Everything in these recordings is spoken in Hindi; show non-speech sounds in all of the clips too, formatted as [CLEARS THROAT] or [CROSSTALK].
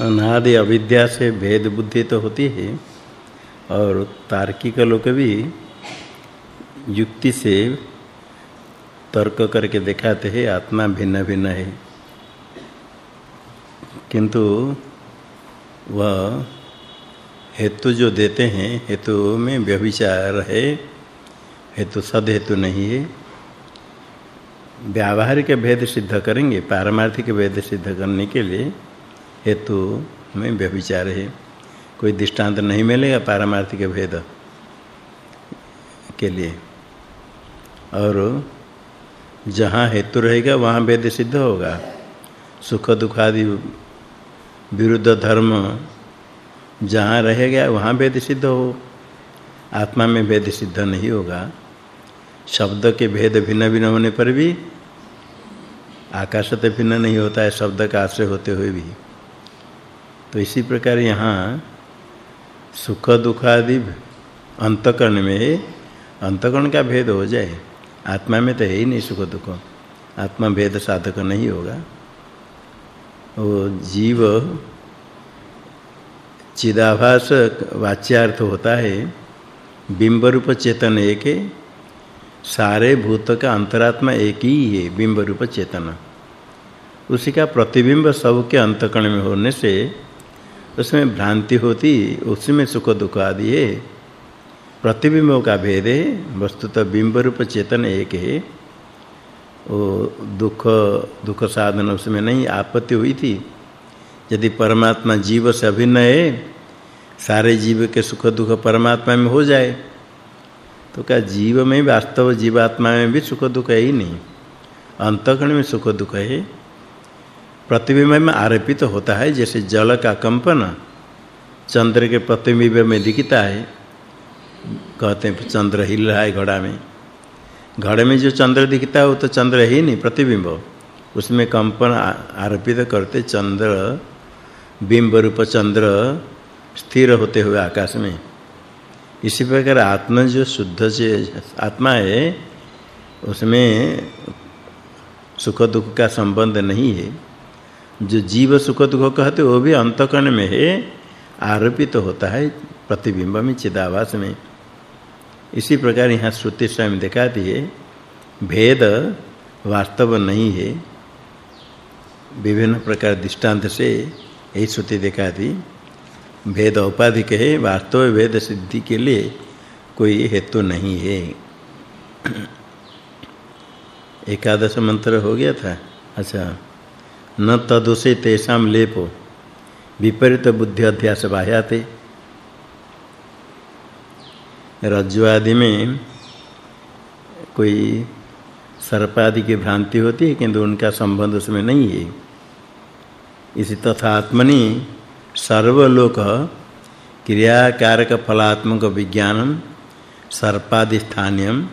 अनादि अविद्या से भेद बुद्धि तो होती है, और तार्किक लोग भी युक्ति से तर्क करके दिखाते हैं, आत्मा भिन्न भिन्न है। किंतु वह हेतु जो देते हैं, हेतु में व्यभिचार है, हेतु सद हेतु नहीं है। व्यावहारिक भेद सिद्ध करेंगे, पारमार्थिक भेद सिद्ध करने के लिए हेतु में व्यभिचार है। कोई दृष्टांत नहीं मिलेगा पारमार्थिक भेद के लिए। और जहाँ हेतु रहेगा, वहाँ भेद सिद्ध होगा। सुख दुख आदि विरुद्ध धर्म जहाँ रहेगा, वहाँ भेद सिद्ध हो। आत्मा में भेद सिद्ध नहीं होगा। शब्द के भेद भिन्न भिन्न होने पर भी आकाश तो भिन्न नहीं होता है, शब्द का आश्रय होते हुए भी। तो इसी प्रकार यहाँ सुख दुख आदि अंतकरण में अंतकरण का भेद हो जाए, आत्मा में तो है ही नहीं सुख दुख। आत्मा भेद साधक नहीं होगा। वो जीव चिदाभास वाच्यार्थ होता है बिंब रूप चेतन एक है, सारे भूत का अंतरात्मा एक ही है बिंब रूप चेतन। उसी का प्रतिबिंब सबके अंतकरण में होने से उसमें भ्रांति होती उसमें सुख दुख आदि है। प्रतिबिंबों का भेद है, वस्तुतः बिंब रूप चेतन एक है। वो दुख दुख साधन उसमें नहीं, आपत्ति हुई थी। यदि परमात्मा जीव से अभिन्न है, सारे जीव के सुख दुख परमात्मा में हो जाए तो क्या जीव में वास्तव जीवात्मा में भी सुख दुख है ही नहीं? अंतकण में सुख दुख है। प्रतिबिंब में आरोपित तो होता है, जैसे जल का कंपन, चंद्र के प्रतिबिंब में दिखता है, कहते हैं चंद्र हिल रहा है घड़ा में। घड़े में जो चंद्र दिखता है, वो तो चंद्र ही नहीं प्रतिबिंब उसमें कंपन आरोपित करते चंद्र, बिंब रूप चंद्र स्थिर होते हुए आकाश में। इसी प्रकार आत्मा जो शुद्ध से आत्मा है, उसमें सुख दुख का संबंध नहीं है। जो जीव सुख दुख कहते वो भी अंतकरण में है, आरोपित तो होता है प्रतिबिंब में, चिदाभास में। इसी प्रकार यहाँ श्रुति स्वयं दिखाती है, भेद वास्तव नहीं है। विभिन्न प्रकार दृष्टांत से यही श्रुति दिखाती, भेद औपाधिक है, वास्तव भेद सिद्धि के लिए कोई हेतु नहीं है। एकादश मंत्र हो गया था अच्छा। न तदुसे तेषाम लेपो। विपरीत बुद्धि अध्यास बाह्याते। रज्जु आदि में कोई सर्प आदि की भ्रांति होती है, किंतु उनका संबंध उसमें नहीं है। इसी तथा आत्मनि सर्वलोक क्रियाकारक फलात्मक विज्ञानम सर्पादि स्थानीयम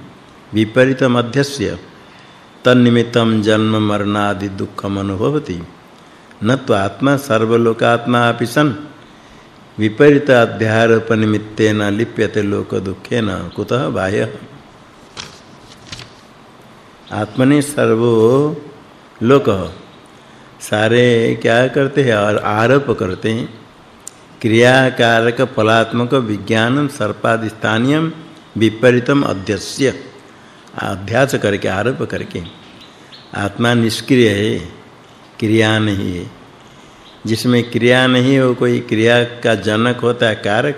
विपरीत मध्यस्य तन्निमित्तम जन्म मरणादि दुखम अनुभवति। न तो आत्मा सर्वलोकात्मा अपि सन। विपरीत अध्यारोप निमित्तेन लिप्यते लोक दुखेन कुतः बाह्य? आत्मनि सर्वो लोक। सारे क्या करते हैं? और आरोप करते हैं। क्रियाकारक फलात्मक विज्ञानम सर्पादि स्थानीयम विपरीतम अध्यस्य। अध्यास करके, आरोप करके। आत्मा निष्क्रिय है, क्रिया नहीं है। जिसमें क्रिया नहीं हो कोई क्रिया का जनक होता है, कारक।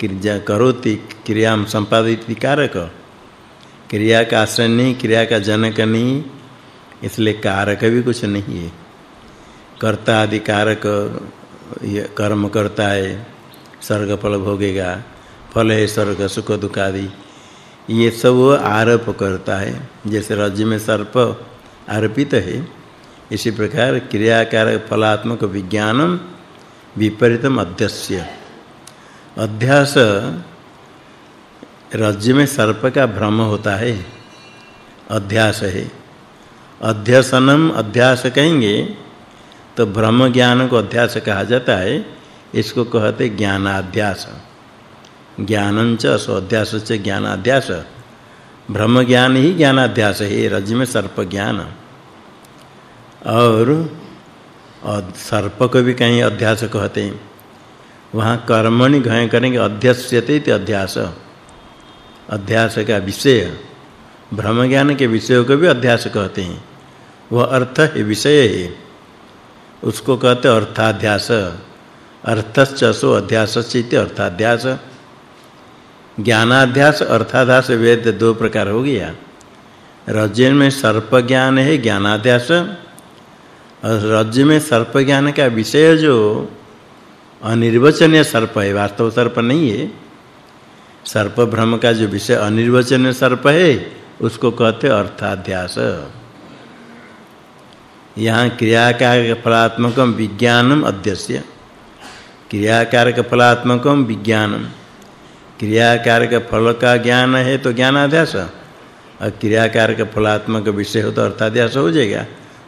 क्रिया करोति, क्रिया संपादित कारक। क्रिया का आश्रय नहीं, क्रिया का जनक नहीं, इसलिए कारक भी कुछ नहीं है। कर्ता आदि कारक, ये कर्म करता है स्वर्ग फल भोगेगा, फल है, स्वर्ग, सुख, दुख आदि। ये सब वो आरोप करता है। जैसे रज्जु में सर्प आरोपित है, इसी प्रकार क्रियाकार फलात्मक विज्ञानम विपरीतम अध्यस्य। अध्यास रज्जु में सर्प का भ्रम होता है, अध्यास है। अध्यसनम अध्यास कहेंगे तो ब्रह्म ज्ञान को अध्यास कहा जाता है, इसको कहते ज्ञानाध्यास। ज्ञानंच स्वाध्यास से ज्ञानाध्यास। ब्रह्म ज्ञान ही ज्ञानाध्यास है रज में सर्प ज्ञान और सर्प को भी कहीं अध्यास कहते हैं। वहाँ कर्मणि घय करेंगे, अध्यस्यते इति अध्यास। अध्यास का विषय ब्रह्म ज्ञान के विषयों को भी अध्यास कहते हैं। वह अर्थ है, विषय है। उसको कहते अर्थाध्यास। अर्थश्च सो अध्यासस्य इति अर्थाध्यास। ज्ञानाध्यास अर्थाध्यास वेद दो प्रकार हो गया। रज्जु में सर्प ज्ञान है, ज्ञानाध्यास। और रज्जु में सर्प ज्ञान का विषय जो अनिर्वचनीय सर्प है, वास्तव सर्प नहीं है। सर्प भ्रम का जो विषय अनिर्वचनीय सर्प है, उसको कहते अर्थाध्यास। यहाँ क्रियाकार फलात्मकम विज्ञानम अध्यस्य। क्रियाकारक फलात्मकम विज्ञानम। क्रियाकारक फल का ज्ञान है तो ज्ञानाध्यास। और क्रियाकारक फलात्मक विषय हो तो अर्थाध्यास हो जाएगा।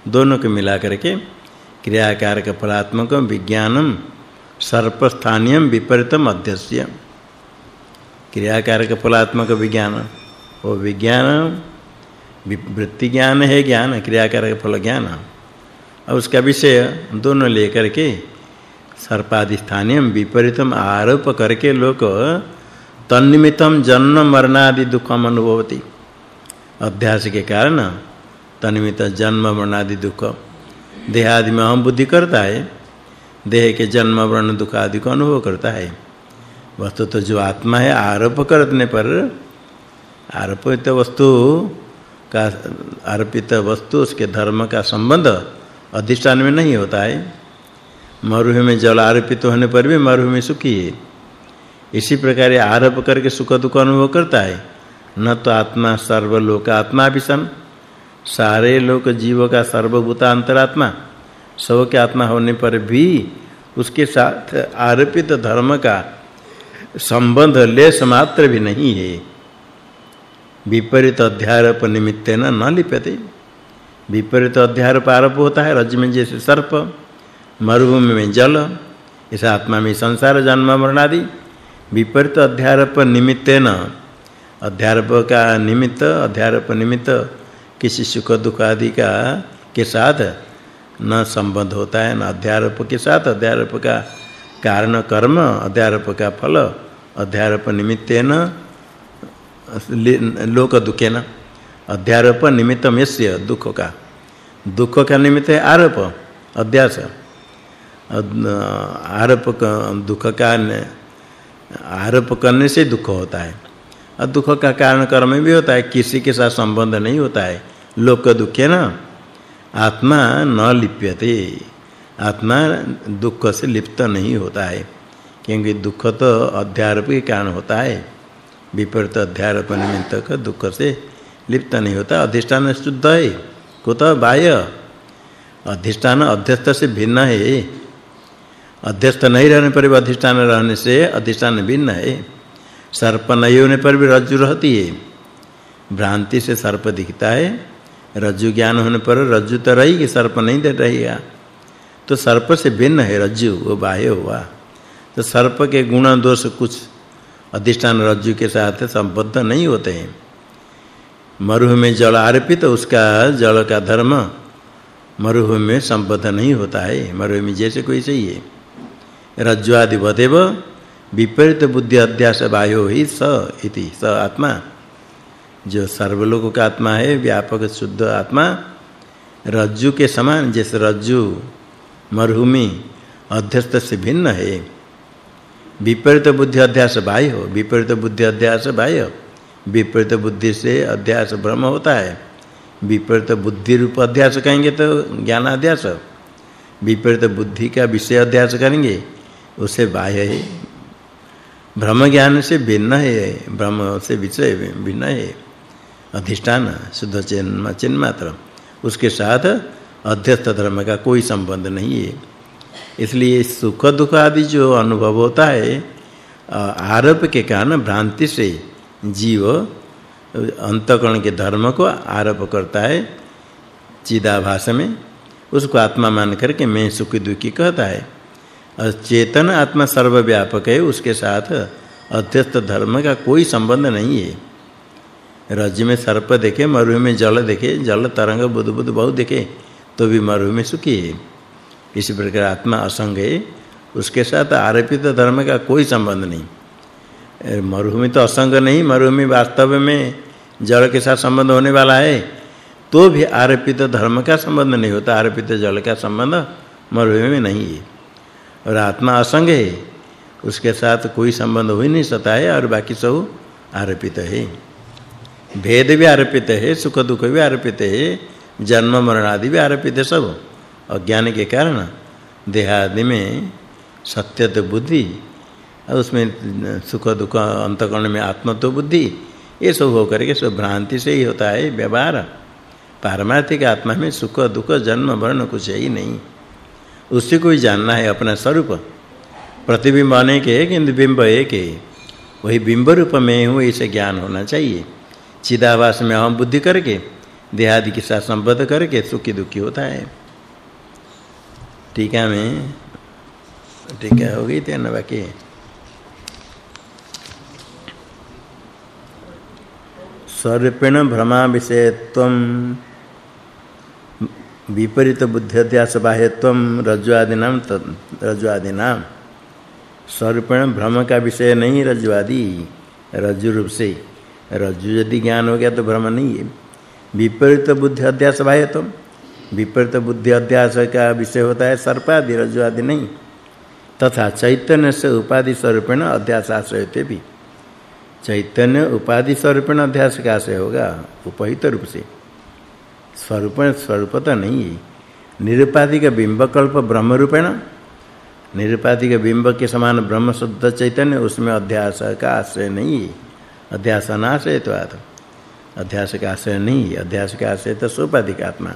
दोनों को मिला करके क्रियाकारक फलात्मक विज्ञानम सर्पस्थानियम विपरीतम अध्यस्य। क्रियाकारक फलात्मक विज्ञान। वो विज्ञान, वृत्ति ज्ञान है ज्ञान, क्रियाकारक फल ज्ञान। और उसका विषय दोनों लेकर के सर्पादि स्थानियम विपरीतम आरोप करके लोग तन्निमितम जन्म मरणादि दुखम अनुभवति। अध्यास के कारण तन्निमित जन्म मरणादि दुख। देहादि में हम बुद्धि करता है, देह के जन्म मरण दुख आदि को अनुभव करता है। वस्तु तो जो आत्मा है, आरोप करने पर आरोपित वस्तु का, आरोपित वस्तु, उसके धर्म का संबंध अधिष्ठान में नहीं होता है। मरुभूमि में जल आरोपित होने पर भी मरुभूमि सुखी है। इसी प्रकार आरोप करके सुख दुख अनुभव करता है। न तो आत्मा सर्वलोक आत्मा भी सन सारे लोक जीव का सर्वभूत अंतरात्मा। सब के आत्मा होने पर भी उसके साथ आरोपित धर्म का संबंध लेस मात्र भी नहीं है। विपरीत अध्यारोप निमित्तेन न लिप्यते। विपरीत अध्यारोप आरोप होता है, रज में जैसे सर्प, मरुभूमि में जल, इस आत्मा में संसार, जन्म मरण आदि विपरीत अध्यारोप निमित्तेन अध्यारोप का निमित्त, अध्यारोप निमित्त, किसी सुख दुख आदि का, के साथ न संबंध होता है, न अध्यारोप के साथ। अध्यारोप का कारण कर्म, अध्यारोप का फल, अध्यारोप निमित्तेन लोक दुखेन अध्यारोप निमित्तम यस्य, दुख का। दुख का निमित्त है आरोप, अध्यास। आरोप दुख का आरोप करने से दुख होता है। और दुख का कारण कर्म भी होता है, किसी के साथ संबंध नहीं होता है। लोक दुखे ना? आत्मा न लिप्यते। आत्मा दुख से लिप्त नहीं होता है, क्योंकि दुख तो अध्यारोप के कारण होता है। विपरीत अध्यारोप निमित्त का दुख से लिप्त नहीं होता। अधिष्ठान शुद्ध है, कुत बाह्य। अधिष्ठान अध्यस्त से भिन्न है। अध्यस्त नहीं रहने पर भी, अधिष्ठान रहने से अधिष्ठान भिन्न है। सर्प नहीं होने पर भी रज्जु रहती है। भ्रांति से सर्प दिखता है। रज्जु ज्ञान होने पर रज्जु तो रहेगी सर्प नहीं दे रहेगा तो सर्प से भिन्न है रज्जु, वो बाह्य हुआ। तो सर्प के गुण दोष कुछ अधिष्ठान रज्जु के साथ संबद्ध नहीं होते हैं। मरुभूमि में जल आरोपित तो उसका जल का धर्म मरुभूमि में संबद्ध नहीं होता है। मरुह में जैसे कोई है रज्जु आदि वदेव विपरीत बुद्धि अध्यास वायु ही स इति। स आत्मा। जो सर्वलोक का आत्मा है, व्यापक शुद्ध आत्मा, रज्जु के समान, जैसे रज्जु मरहुमी अध्यस्त से भिन्न है। विपरीत बुद्धि अध्यास बाह्य विपरीत बुद्धि अध्यास बाह्य विपरीत बुद्धि से अध्यास भ्रम होता है। विपरीत बुद्धि रूप अध्यास कहेंगे तो ज्ञान अध्यास विपरीत बुद्धि का विषय अध्यास करेंगे उसे बाह्य है। ब्रह्म ज्ञान से भिन्न है भ्रम से विषय भिन्न है। अधिष्ठान, शुद्ध चिन्ह चिन्ह मात्र। उसके साथ अध्यस्त धर्म का कोई संबंध नहीं है। इसलिए सुख दुख आदि जो अनुभव होता है आरोप के कारण भ्रांति से जीव अंतकरण के धर्म को आरोप करता है। चिदाभास में उसको आत्मा मान करके मैं सुखी दुखी कहता है। चेतन आत्मा सर्वव्यापक है, उसके साथ अध्यस्त धर्म का कोई संबंध नहीं है। रज में सर्प देखे मरुभूमि में जल देखे, जल, तरंग बुद बुद बहुत देखे तो भी मरुभूमि सुखी है। इसी प्रकार आत्मा असंग है, उसके साथ आरोपित धर्म का कोई संबंध नहीं। मरुभूमि तो असंग नहीं मरुभूमि वास्तव में जल के साथ संबंध होने वाला है तो भी आरोपित धर्म का संबंध नहीं होता, आरोपित जल का संबंध मरुभूमि में नहीं है। और आत्मा असंग है। उसके साथ कोई संबंध हो ही नहीं सकता है और बाकी सब आरोपित है। भेद भी आरोपित है, सुख दुख भी आरोपित है, जन्म मरण आदि भी आरोपित है सब। अज्ञान के कारण देहादि में सत्य तो बुद्धि और उसमें सुख दुख अंतकरण में आत्म तो बुद्धि, ये सब होकर के सब भ्रांति से ही होता है व्यवहार। पारमार्थिक आत्मा में सुख दुख जन्म मरण कुछ है ही नहीं। उसी को ही जानना है अपना स्वरूप। प्रतिबिंब अनेक है किंतु बिंब एक है। वही बिंब रूप में हूँ ऐसे ज्ञान होना चाहिए। चिदाभास में अहम बुद्धि करके, देहादि के साथ संबद्ध करके सुखी दुखी होता है। टीका में, टीका हो गई थी ना बाकी स्वरूपेण भ्रमा विषयत्वम विपरीत बुद्धि अध्यास बाह्यत्वम रज्जु आदि नाम नाम स्वरूपेण भ्रम का विषय नहीं रज्जु रज्जु रूप से रज्जु यदि ज्ञान हो गया तो भ्रम नहीं है। विपरीत बुद्धि अध्यास बाह्यत्वम विपरीत बुद्धि अध्यास का विषय होता है सर्पादि रज्जु आदि नहीं। तथा चैतन्य से उपाधि स्वरूपेण अध्यास आश्रयते भी। चैतन्य उपाधि स्वरूपेण अध्यास का आश्रय होगा, उपहित रूप से। स्वरूप, स्वरूपता नहीं है। निरुपाधिक बिंब ब्रह्म रूपेण निरुपाधिक बिंब के समान ब्रह्म शुद्ध चैतन्य, उसमें अध्यास का आश्रय नहीं है। अध्यास अनाश्रय तो अध्यास का आश्रय नहीं है। अध्यास का आश्रय तो सोपाधिक आत्मा।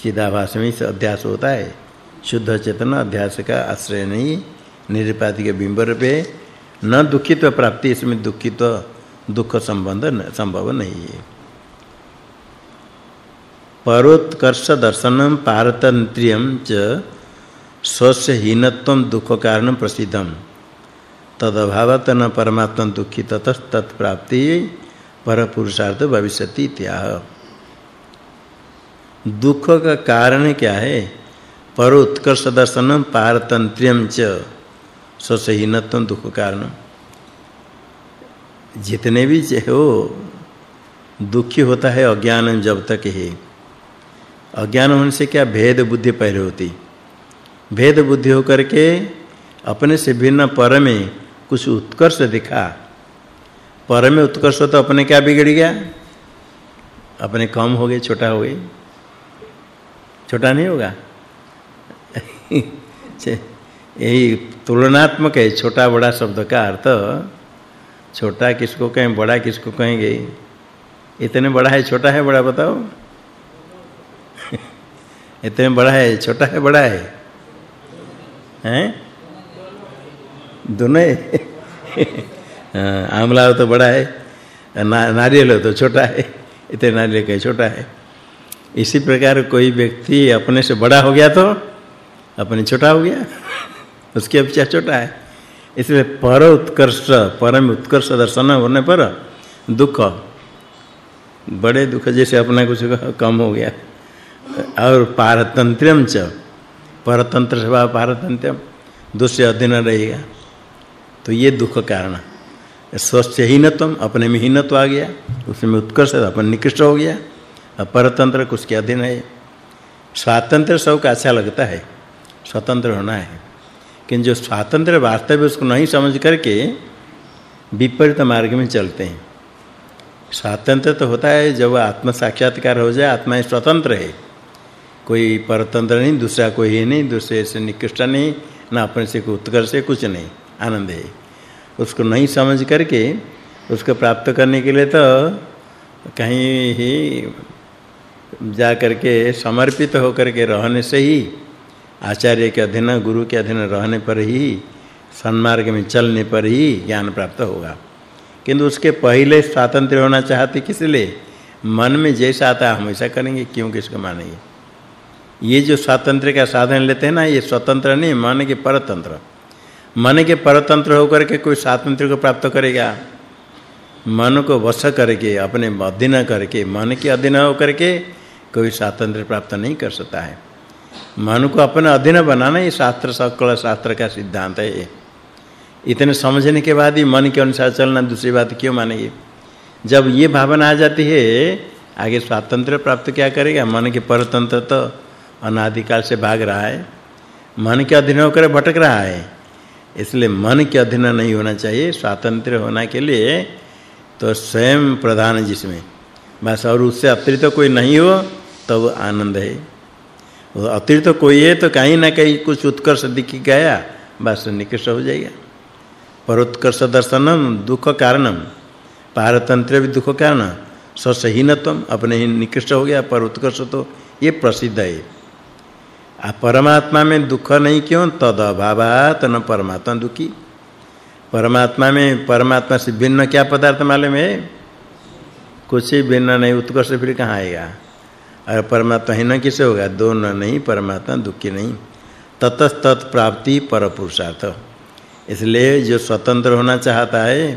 चिदाभास में से अध्यास होता है। शुद्ध चेतन अध्यास का आश्रय नहीं निरुपाधिक बिंब रूपे, न दुखित प्राप्ति, इसमें दुखित दुख संबंध संभव नहीं है। परोत्कर्ष दर्शनम पारतंत्र्यम च स्वस्य हीनत्वम दुख कारण प्रसिद्धम तदभावत न परमात्म दुखित तत्प्राप्ति पर पुरुषार्थ भविष्यति इत्याह। दुख का कारण क्या है? परोत्कर्ष दर्शनम पारतंत्र्यम च स्वस्य दुख कारण जितने भी हो दुखी होता है अज्ञान जब तक है। अज्ञान होने से क्या भेद बुद्धि पहले होती? भेद बुद्धि होकर के अपने से भिन्न पर में कुछ उत्कर्ष दिखा। पर में उत्कर्ष तो अपने क्या बिगड़ गया? अपने कम हो गए, छोटा हो गए। छोटा नहीं होगा? [LAUGHS] यही तुलनात्मक है, छोटा बड़ा शब्द का अर्थ। छोटा किसको कहें, बड़ा किसको कहेंगे? इतने बड़ा है, छोटा है, बड़ा बताओ। इतने बड़ा है छोटा है बड़ा है। हैं? दोनों [LAUGHS] आमला तो बड़ा है ना, नारियल तो छोटा है इतने नारियल का छोटा है। इसी प्रकार कोई व्यक्ति अपने से बड़ा हो गया तो अपने छोटा हो गया। [LAUGHS] उसकी अपेक्षा छोटा है। इसलिए पर उत्कर्ष परम उत्कर्ष दर्शन होने पर दुख बड़े दुख जैसे अपना कुछ कम हो गया। और पारतंत्रम च। परतंत्र स्वभाव पारतंत्रम दूसरे अधीन रहेगा। तो ये दुख कारण स्वस्थ हीनत्व अपने में हीनत्व आ गया। उसमें उत्कर्ष अपन निकृष्ट हो गया। और परतंत्र कुछ के अधीन है। स्वातंत्र सब का अच्छा लगता है। स्वतंत्र होना है। किंतु जो स्वातंत्र वास्तव उसको नहीं समझ करके विपरीत मार्ग में चलते हैं। स्वातंत्र तो होता है, जब आत्म साक्षात्कार हो जाए, आत्मा स्वतंत्र है। कोई परतंत्र नहीं, दूसरा कोई है नहीं, दूसरे से निकृष्ट नहीं, ना अपने से कोई उत्कर्ष से कुछ नहीं, आनंद है। उसको नहीं समझ करके, उसको प्राप्त करने के लिए तो कहीं ही जा करके समर्पित होकर के रहने से ही, आचार्य के अधीन, गुरु के अधीन रहने पर ही, सन्मार्ग में चलने पर ही ज्ञान प्राप्त होगा। किंतु उसके पहले स्वातंत्र होना चाहते किस लिए? मन में जैसा आता है हम करेंगे क्यों किसको मानेंगे। ये जो स्वातंत्र का साधन लेते हैं ना, ये स्वतंत्र नहीं, मन के परतंत्र। मन के परतंत्र होकर के कोई स्वातंत्र को प्राप्त करेगा? मन को वश करके, अपने अधीन करके, मन के अधीन होकर के कोई स्वातंत्र प्राप्त नहीं कर सकता है। मन को अपने अधीन बनाना ये शास्त्र, सकल शास्त्र का सिद्धांत है ये। इतने समझने के बाद ही मन के अनुसार चलना दूसरी बात क्यों मानेंगे? जब ये भावना आ जाती है, आगे स्वातंत्र प्राप्त क्या करेगा? मन के परतंत्र तो अनादिकाल से भाग रहा है। मन के अधीन होकर भटक रहा है। इसलिए मन के अधीन नहीं होना चाहिए, स्वातंत्र होना के लिए तो स्वयं प्रधान जिसमें। बस और उससे अतिरिक्त कोई नहीं हो, तब आनंद है। वो अतिरिक्त कोई है तो कहीं ना कहीं कुछ उत्कर्ष दिख गया, बस निकृष्ट हो जाएगा। परोत्कर्ष दर्शनम, दुख कारणम। पारतंत्र भी दुख कारण। ससहीनत्व अपने ही निकृष्ट हो गया पर उत्कर्ष तो ये प्रसिद्ध है। आ परमात्मा में दुख नहीं क्यों? तद अभावात न परमात्मा दुखी। परमात्मा में परमात्मा से भिन्न क्या पदार्थ मालूम है? कुछ ही भिन्न नहीं, उत्कर्ष फिर कहाँ आएगा? और परमात्मा ही न किसे होगा? दोनों नहीं, परमात्मा दुखी नहीं। ततस्त प्राप्ति पर पुरुषार्थ इसलिए जो स्वतंत्र होना चाहता है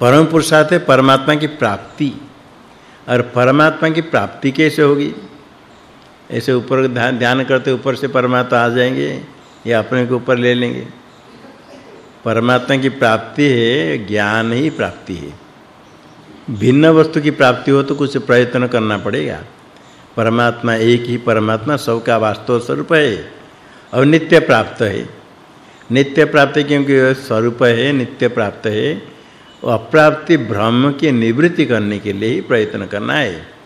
परम पुरुषार्थ परमात्मा की प्राप्ति। और परमात्मा की प्राप्ति कैसे होगी? ऐसे ऊपर ध्यान करते ऊपर से परमात्मा आ जाएँगे, या अपने को ऊपर ले लेंगे। परमात्मा की प्राप्ति है, ज्ञान ही प्राप्ति है। भिन्न वस्तु की प्राप्ति हो तो कुछ प्रयत्न करना पड़ेगा। परमात्मा एक ही परमात्मा, सबका वास्तव स्वरूप है और नित्य प्राप्त है। नित्य प्राप्त क्योंकि स्वरूप है, नित्य प्राप्त है। और अप्राप्ति भ्रम की निवृत्ति करने के लिए ही प्रयत्न करना है।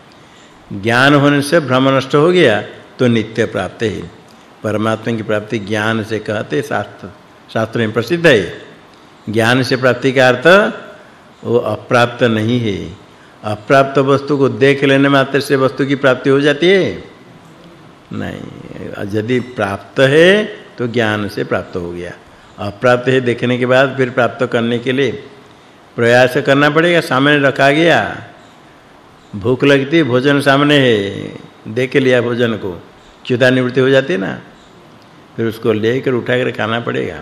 ज्ञान होने से भ्रम नष्ट हो गया तो नित्य प्राप्त है। परमात्मा की प्राप्ति ज्ञान से कहते शास्त्र शास्त्र में प्रसिद्ध है। ज्ञान से प्राप्ति का अर्थ, वो अप्राप्त नहीं है। अप्राप्त वस्तु को देख लेने मात्र से वस्तु की प्राप्ति हो जाती है। नहीं, यदि प्राप्त है तो ज्ञान से प्राप्त हो गया। अप्राप्त है देखने के बाद, फिर प्राप्त करने के लिए प्रयास करना पड़ेगा, सामने रखा गया। भूख लगती, भोजन सामने है देख लिया भोजन को। क्षुधा निवृत्ति हो जाती है ना, फिर उसको लेकर उठाकर खाना पड़ेगा।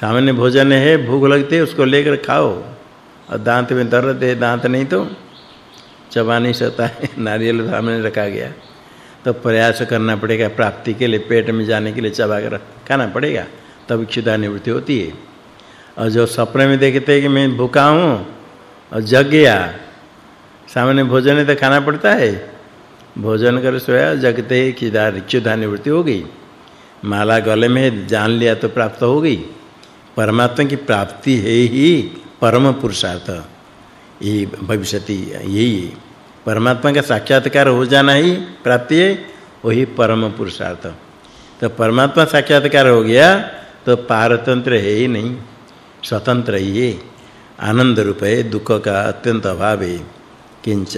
सामने भोजन है, भूख लगती है, उसको लेकर खाओ। और दांत में दर्द है, दांत नहीं तो चबा नहीं सकता है, [LAUGHS] नारियल सामने रखा गया। तो प्रयास करना पड़ेगा, प्राप्ति के लिए, पेट में जाने के लिए चबा कर खाना पड़ेगा, तब क्षुधा निवृत्ति होती है। और जो सपने में देखते हैं कि मैं भूखा हूँ, और जग गया सामने भोजन है तो खाना पड़ता है। भोजन कर सोया, जगते खिदार क्षुधा निवृत्ति हो गई। माला गले में जान लिया तो प्राप्त हो गई। परमात्मा की प्राप्ति है ही परम पुरुषार्थ। ये भविष्यति यही है। परमात्मा का साक्षात्कार हो जाना ही प्राप्ति है, वही परम पुरुषार्थ। तो परमात्मा साक्षात्कार हो गया तो पारतंत्र है ही नहीं, स्वतंत्र ही है। आनंद रूप है, दुख का अत्यंत अभाव है। किंच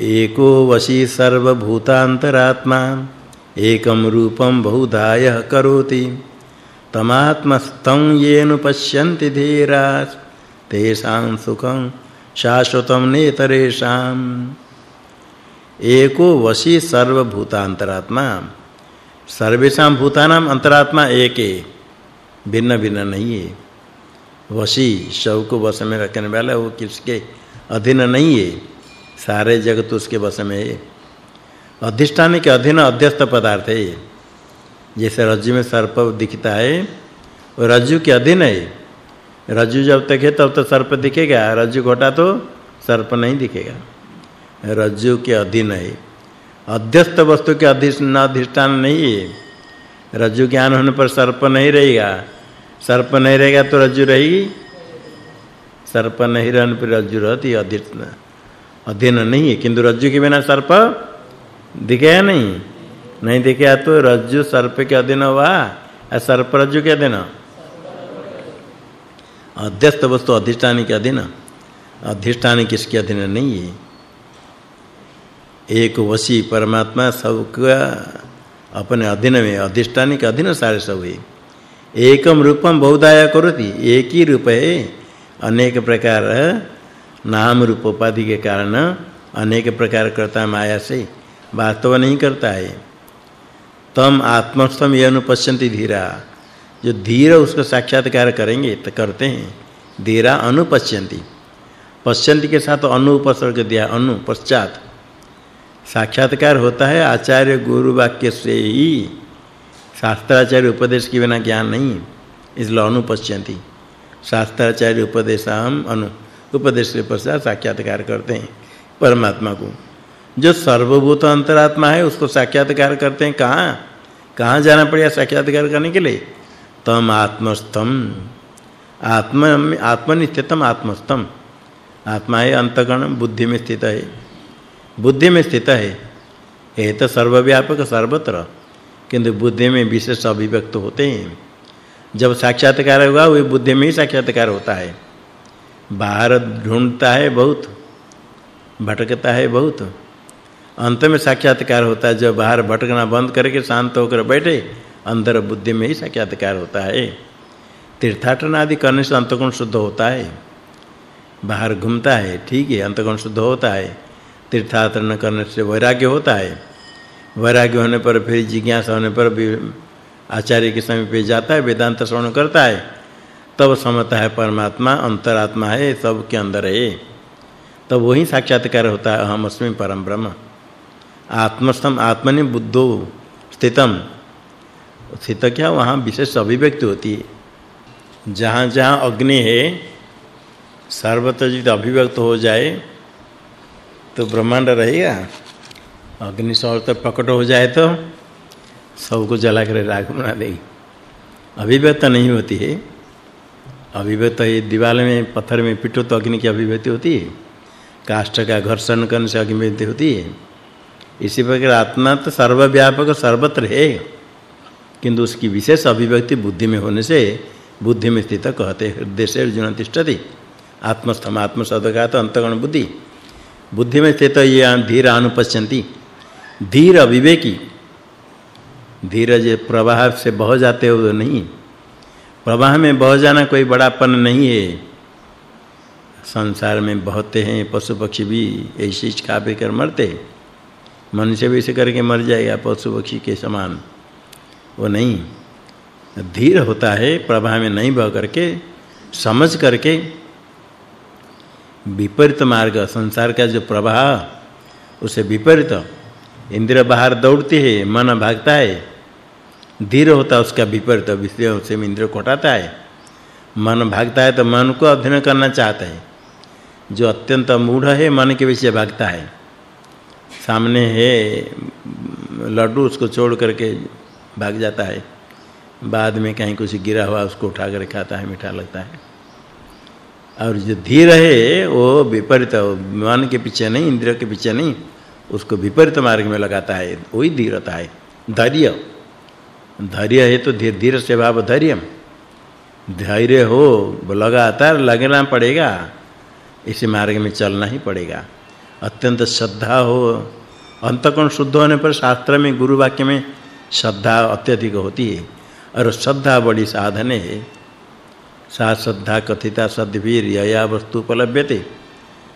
एको वशी सर्वभूतांतरात्मा एकम रूपम बहुधाय करोति। तमात्मस्थं येन पश्यन्ति धीरा तेषां सुखं शाश्वतं नेतरेषां एको वशी सर्वभूतांतरात्मा सर्वेषां भूतानां अंतरात्मा एके भिन्न भिन्न नहीं है। वशी शव को वश में रखने वाला वो किसके अधीन नहीं है? सारे जगत उसके वश में है। अधिष्ठान के अधीन अध्यस्त पदार्थ है जैसे रज्जु में सर्प दिखता है, वो रज्जु के अधीन है। रज्जु जब तक है, तब तो सर्प दिखेगा। रज्जु घटा तो सर्प नहीं दिखेगा। रज्जु के अधीन है। अध्यस्त वस्तु के अधिष्ठान अधिष्ठान नहीं है। रज्जु ज्ञान होने पर सर्प नहीं रहेगा। सर्प नहीं रहेगा तो रज्जु रहेगी। सर्प नहीं रहने पर रज्जु रहती अधीन अधीन नहीं है, किंतु रज्जु के बिना सर्प दिखेगा नहीं? नहीं दिखेगा तो रज्जु सर्प के अधीन हुआ, या सर्प रज्जु के अधीन? अध्यस्त वस्तु अधिष्ठान के अधीन। अधिष्ठान किसके अधीन नहीं है? एक वशी परमात्मा सबका अपने अधीन में, अधिष्ठान के अधीन सारे सब है। एकम रूपम बहुदाय करोति, एक ही रूप है अनेक प्रकार, नाम रूप उपाधि के कारण अनेक प्रकार करता माया से वास्तव नहीं करता है। तम आत्मस्थम ये अनुपश्यंति धीरा। जो धीर उसको साक्षात्कार करेंगे तो करते हैं। धीरा अनुपश्यंति। पश्यंति के साथ अनुपसर्ग दिया अनु पश्चात साक्षात्कार होता है आचार्य गुरु वाक्य से ही। शास्त्राचार्य उपदेश के बिना ज्ञान नहीं इसलिए अनुपश्यंती शास्त्राचार्य उपदेशम अनु। उपदेश के पश्चात साक्षात्कार करते हैं परमात्मा को। जो सर्वभूत अंतरात्मा है, उसको साक्षात्कार करते हैं कहाँ? कहाँ जाना पड़ेगा साक्षात्कार करने के लिए? तम आत्मस्थम। आत्म आत्मनिस्थितम आत्मस्थम। आत्मा है अंतगण, बुद्धि में स्थित है। बुद्धि में स्थित है। ये तो सर्वव्यापक सर्वत्र। किंतु बुद्धि में विशेष अभिव्यक्त होते हैं। जब साक्षात्कार होगा, वही बुद्धि में ही साक्षात्कार होता है। बाहर ढूंढता है बहुत, भटकता है बहुत। अंत में साक्षात्कार होता है। जब बाहर भटकना बंद करके शांत होकर बैठे, अंदर बुद्धि में ही साक्षात्कार होता है। तीर्थाटन आदि करने से अंतगुण शुद्ध होता है। बाहर घूमता है, ठीक है अंतगुण शुद्ध होता है। तीर्थाटन करने से वैराग्य होता है। वैराग्य होने पर फिर जिज्ञासा होने पर भी आचार्य के समीप जाता है, वेदांत श्रवण करता है। तब समझता है परमात्मा, अंतरात्मा है सब के अंदर है। तब वही साक्षात्कार होता है, अहम अस्मि परम ब्रह्म। आत्मस्थम, आत्मनि बुद्धो स्थितम। स्थित क्या? वहाँ विशेष अभिव्यक्ति होती है। जहाँ जहाँ अग्नि है सर्वत्र यदि अभिव्यक्त हो जाए तो ब्रह्मांड रहेगा। अग्नि सर्वत्र प्रकट हो जाए तो सबको जला कर राख बना देगी अभिव्यक्त नहीं होती है। अभिव्यक्त ये दीवार में, पत्थर में पिटो तो अग्नि की अभिव्यक्ति होती है। काष्ठ का घर्षण करने से अग्निव्यक्ति होती है। इसी प्रकार आत्मा तो सर्वव्यापक, सर्वत्र है। किंतु उसकी विशेष अभिव्यक्ति बुद्धि में होने से बुद्धि में स्थित कहते हृदय से अर्जुन तिष्ठति। आत्मस्थम आत्म शब्द तो अंतगण बुद्धि। बुद्धि में स्थित ये धीर अनुपश्यंती धीर अविवेकी। धीरज प्रवाह से बह जाते हो नहीं। प्रवाह में बह जाना कोई बड़ापन नहीं है। संसार में बहते हैं पशु पक्षी भी, ऐसे ही खा कर मरते। मनुष्य भी इसे करके मर जाएगा, पशु पक्षी के समान। वो नहीं। धीर होता है, प्रवाह में नहीं बह करके, समझ करके। विपरीत मार्ग, संसार का जो प्रवाह, उसे विपरीत इंद्र बाहर दौड़ती है, मन भागता है। धीर होता है, उसका विपरीत विषय से इंद्र को कोटाता है। मन भागता है तो मन को अध्ययन करना चाहता है। जो अत्यंत मूढ़ है, मन के विषय भागता है। सामने है, लड्डू, उसको छोड़ करके भाग जाता है। बाद में कहीं कुछ गिरा हुआ, उसको उठा कर खाता है, मीठा लगता है। और जो धीर है, वो विपरीत मन के पीछे नहीं, इंद्रिय के पीछे नहीं। उसको विपरीत मार्ग में लगाता है, वही धीरता है। धैर्य। धैर्य है तो धीर से भाव धैर्य धैर्य हो, लगातार लगना पड़ेगा, इसी मार्ग में चलना ही पड़ेगा। अत्यंत श्रद्धा हो, अंतकोण शुद्ध होने पर शास्त्र में, गुरु वाक्य में श्रद्धा अत्यधिक होती है। और श्रद्धा बड़ी साधन है। सा श्रद्धा कथिता सद्वीर यया वस्तु उपलभ्यते।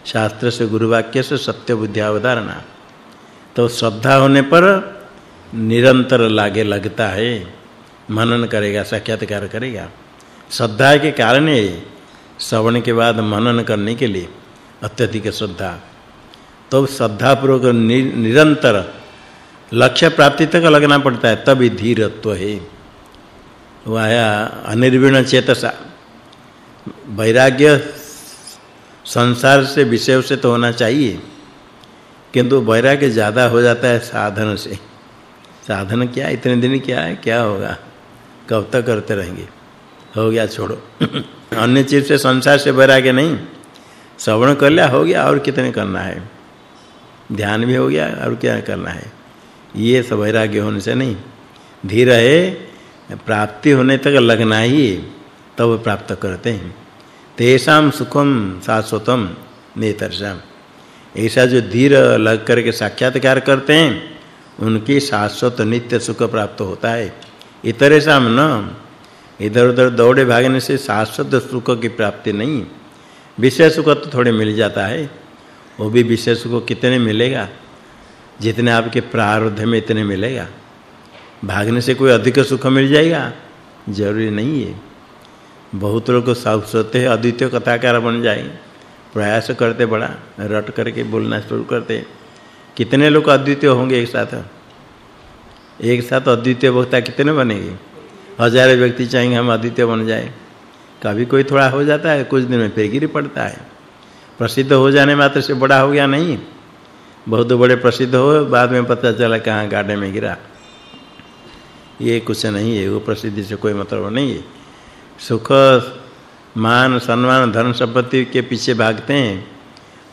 शास्त्र से, गुरु वाक्य से सत्य बुद्धि अवधारणा। तो श्रद्धा होने पर निरंतर लागे लगता है। मनन करेगा, साक्षात्कार करेगा। श्रद्धा के कारण है श्रवण के बाद मनन करने के लिए अत्यधिक श्रद्धा। तो श्रद्धा पूर्वक निरंतर लक्ष्य प्राप्ति तक लगना पड़ता है, तभी धीरत्व है। वाया अनिर्विण चेतसा। वैराग्य संसार से, विषय से तो होना चाहिए। किंतु वैराग्य ज़्यादा हो जाता है साधन से। साधन क्या? इतने दिन क्या है? क्या होगा? कब तक करते रहेंगे? हो गया, छोड़ो। [CLEARS THROAT] अन्य चीज़ से संसार से वैराग्य नहीं। श्रवण कर लिया, हो गया, और कितने करना है? ध्यान भी हो गया, और क्या करना है? ये सब वैराग्य होने से नहीं। धीर है, प्राप्ति होने तक लगना ही तब प्राप्त करते हैं। तेषाम सुखम शाश्वतम नेतरसाम ऐसा जो धीर लग करके साक्षात्कार करते हैं, उनकी शाश्वत नित्य सुख प्राप्त होता है। इतरे साम न इधर-उधर दौड़े भागने से शाश्वत सुख की प्राप्ति नहीं। विषय सुख तो थोड़े मिल जाता है, वो भी विषय सुख कितने मिलेगा? जितने आपके प्रारब्ध में इतने मिलेगा। भागने से कोई अधिक सुख मिल जाएगा? ज़रूरी नहीं है। बहुत लोग सब सोते हैं, अद्वितीय कथाकार बन जाए। प्रयास करते, बड़ा रट करके बोलना शुरू करते। कितने लोग अद्वितीय होंगे एक साथ? एक साथ अद्वितीय वक्ता कितने बनेंगे? हज़ारों व्यक्ति चाहेंगे हम अद्वितीय बन जाए। कभी कोई थोड़ा हो जाता है, कुछ दिन में फिर गिर पड़ता है। प्रसिद्ध हो जाने मात्र से बड़ा हो गया नहीं। बहुत बड़े प्रसिद्ध हो, बाद में पता चला कहाँ गाड़े में गिरा। ये कुछ नहीं है, वो प्रसिद्धि से कोई मतलब नहीं है। सुख मान, सम्मान धन संपत्ति के पीछे भागते हैं।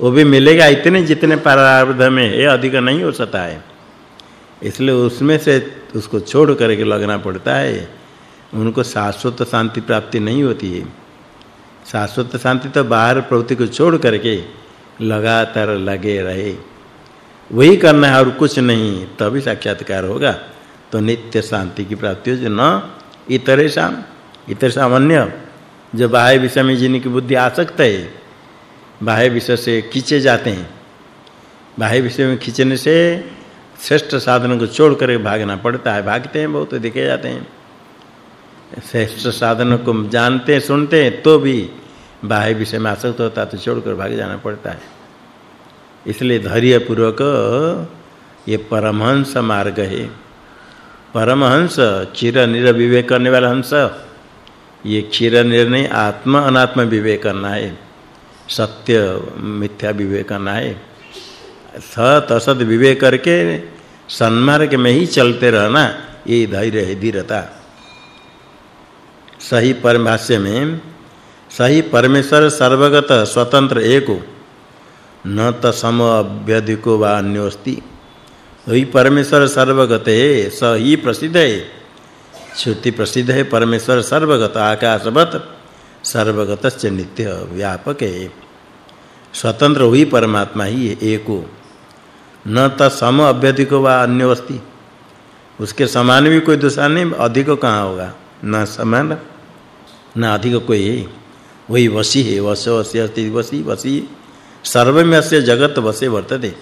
वो भी मिलेगा इतने जितने प्रारब्ध में है अधिक नहीं हो सकता है। इसलिए उसमें से उसको छोड़ करके लगना पड़ता है। उनको शाश्वत शांति प्राप्ति नहीं होती है। शाश्वत शांति तो बाहर प्रवृत्ति को छोड़ करके लगातार लगे रहे। वही करना है और कुछ नहीं, तभी साक्षात्कार होगा। तो नित्य शांति की प्राप्ति हो जो न इतरेशम इतर सामान्य जो बाह्य विषय में जिनकी बुद्धि आसक्त है, बाह्य विषय से खींचे जाते हैं। बाह्य विषय में खींचने से श्रेष्ठ साधन को छोड़ कर भागना पड़ता है। भागते हैं बहुत, दिखे जाते हैं। श्रेष्ठ साधन को जानते सुनते तो भी बाह्य विषय में आसक्त होता तो छोड़कर भाग जाना पड़ता है। इसलिए धैर्य पूर्वक ये परमहंस मार्ग है। परमहंस चिर निर करने वाला हंस। ये क्षीर निर्णय आत्मा अनात्म विवेक करना है। सत्य, मिथ्या विवेक करना है। सत, असत विवेक करके सन्मार्ग में ही चलते रहना, ये धैर्य है, धीरता। सही परभाष्य में, सही परमेश्वर सर्वगत, स्वतंत्र, एको न त सम अभ्यधिको वा अन्योस्ति। वही परमेश्वर सर्वगत है सही प्रसिद्ध है। श्रुति प्रसिद्ध है, परमेश्वर सर्वगत आकाशवत, सर्वगतस्य नित्य व्यापक। है स्वतंत्र हुई परमात्मा ही है एको। न त सम अभ्यधिको वा वस्ति। उसके समान भी कोई दूसरा नहीं, अधिक कहाँ होगा? न समान, न अधिक कोई है। वही वसी है, वस, वसी अस्ति वसी वसी। सर्व में अस्य जगत वसे वर्तते।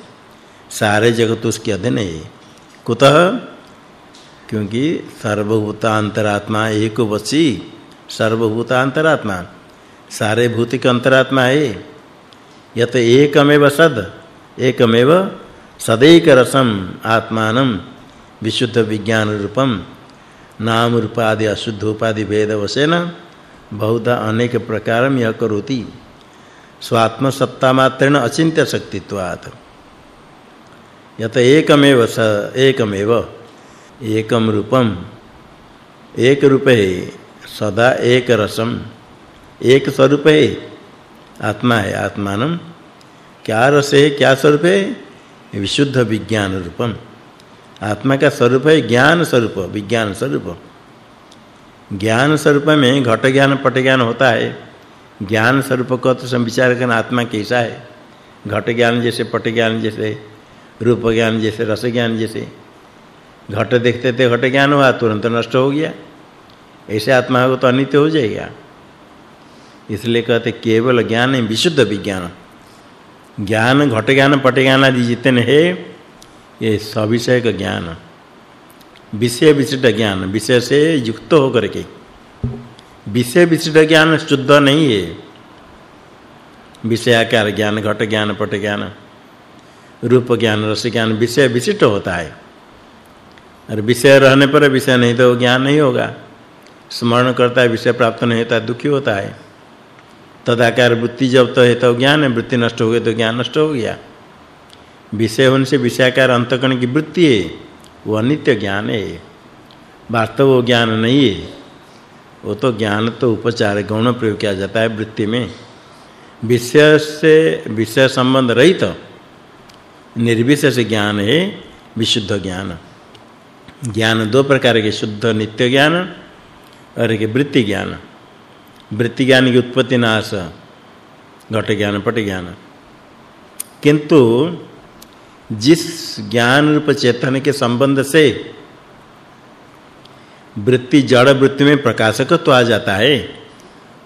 सारे जगत उसके अधीन है। कुतः क्योंकि सर्वभूतांतरात्मा एक वसी सर्वभूतांतरात्मा। सारे भूत अंतरात्मा है। यत एकमेव सद, एकमेव सदैक रसम आत्मानं विशुद्ध विज्ञान रूपम नाम रूपादि अशुद्ध उपादि भेद वसेन, बहुधा अनेक प्रकारम यह करोति। स्वात्म सत्ता मात्रेण अचिंत्य शक्तित्वात् यत एकमेव स, एकमेव एकम रूपम एक रूप है सदा एक रसम एक स्वरूप है आत्मा है आत्मानम क्या रस है, क्या स्वरूप है? विशुद्ध विज्ञान रूपम आत्मा का स्वरूप है ज्ञान स्वरूप, विज्ञान स्वरूप। ज्ञान स्वरूप में घट ज्ञान, पट ज्ञान होता है। ज्ञान स्वरूप को तो सम विचार करना आत्मा कैसा है? घट ज्ञान जैसे, पट ज्ञान जैसे, रूप ज्ञान जैसे, रस ज्ञान जैसे। घट देखते थे, घट ज्ञान हुआ, तुरंत नष्ट हो गया। ऐसे आत्मा को तो अनित्य हो जाएगा। इसलिए कहते, केवल ज्ञान है विशुद्ध विज्ञान। ज्ञान, घट ज्ञान, पट ज्ञान आदि जितने है, ये सविषय का ज्ञान। विषय विशिष्ट ज्ञान, विषय से युक्त होकर के। विषय विशिष्ट ज्ञान शुद्ध नहीं है। विषयाकार ज्ञान, घट ज्ञान, पट ज्ञान, रूप ज्ञान, रस ज्ञान विषय विशिष्ट होता है। और विषय रहने पर विषय नहीं तो ज्ञान नहीं होगा। स्मरण करता है, विषय प्राप्त नहीं होता, दुखी होता है। तदाकार वृत्ति जब तो है तो ज्ञान है, वृत्ति नष्ट हो गई तो ज्ञान नष्ट हो गया। विषय होने से विषयाकार अंतकरण की वृत्ति है, वो अनित्य ज्ञान है। वास्तव वो ज्ञान नहीं है। वो तो ज्ञान तो उपचार, गौण प्रयोग किया जाता है वृत्ति में। विषय से विषय संबंध रहित, निर्विशेष ज्ञान है, विशुद्ध ज्ञान। ज्ञान, दो प्रकार के शुद्ध नित्य ज्ञान और एक वृत्ति ज्ञान। वृत्ति ज्ञान की उत्पत्ति नाश, घट ज्ञान, पट ज्ञान। किंतु जिस ज्ञान रूप चेतन के संबंध से वृत्ति जड़ वृत्ति में प्रकाशक तो आ जाता है,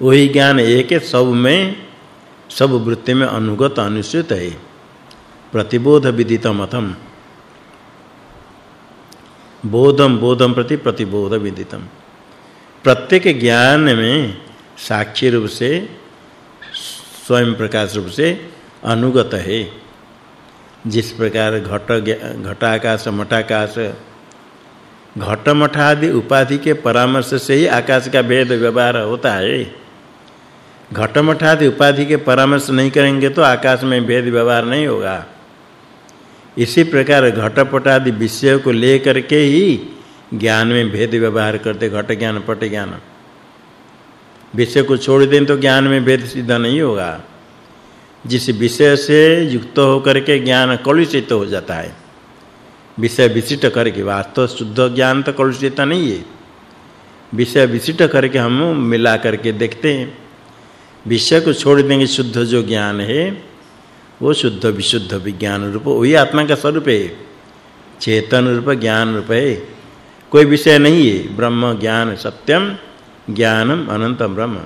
वही ज्ञान एक है, सब में, सब वृत्ति में अनुगत, अनुसूत है। प्रतिबोध विदितमतम बोधम बोधम प्रति प्रतिबोध विदितम। प्रत्येक ज्ञान में साक्षी रूप से, स्वयं प्रकाश रूप से अनुगत है। जिस प्रकार घट घटाकाश, मठाकाश घट मठ आदि उपाधि के परामर्श से ही आकाश का भेद व्यवहार होता है। घट मठ आदि उपाधि के परामर्श नहीं करेंगे तो आकाश में भेद व्यवहार नहीं होगा। इसी प्रकार घटपट आदि विषय को लेकर के ही ज्ञान में भेद व्यवहार करते, घट ज्ञान, पट ज्ञान। विषय को छोड़ दें तो ज्ञान में भेद सीधा नहीं होगा। जिस विषय से युक्त होकर के ज्ञान कलुषित हो जाता है, विषय विशिष्ट करके, वास्तव शुद्ध ज्ञान तो कलुषित नहीं है। विषय विशिष्ट करके हम मिला करके देखते हैं। विषय को छोड़ देंगे, शुद्ध जो ज्ञान है वो शुद्ध विशुद्ध विज्ञान रूप, वही आत्मा का स्वरूप है। चेतन रूप, ज्ञान रूप है। कोई विषय नहीं है। ब्रह्म, ज्ञान, सत्यम, ज्ञानम, अनंतम ब्रह्म।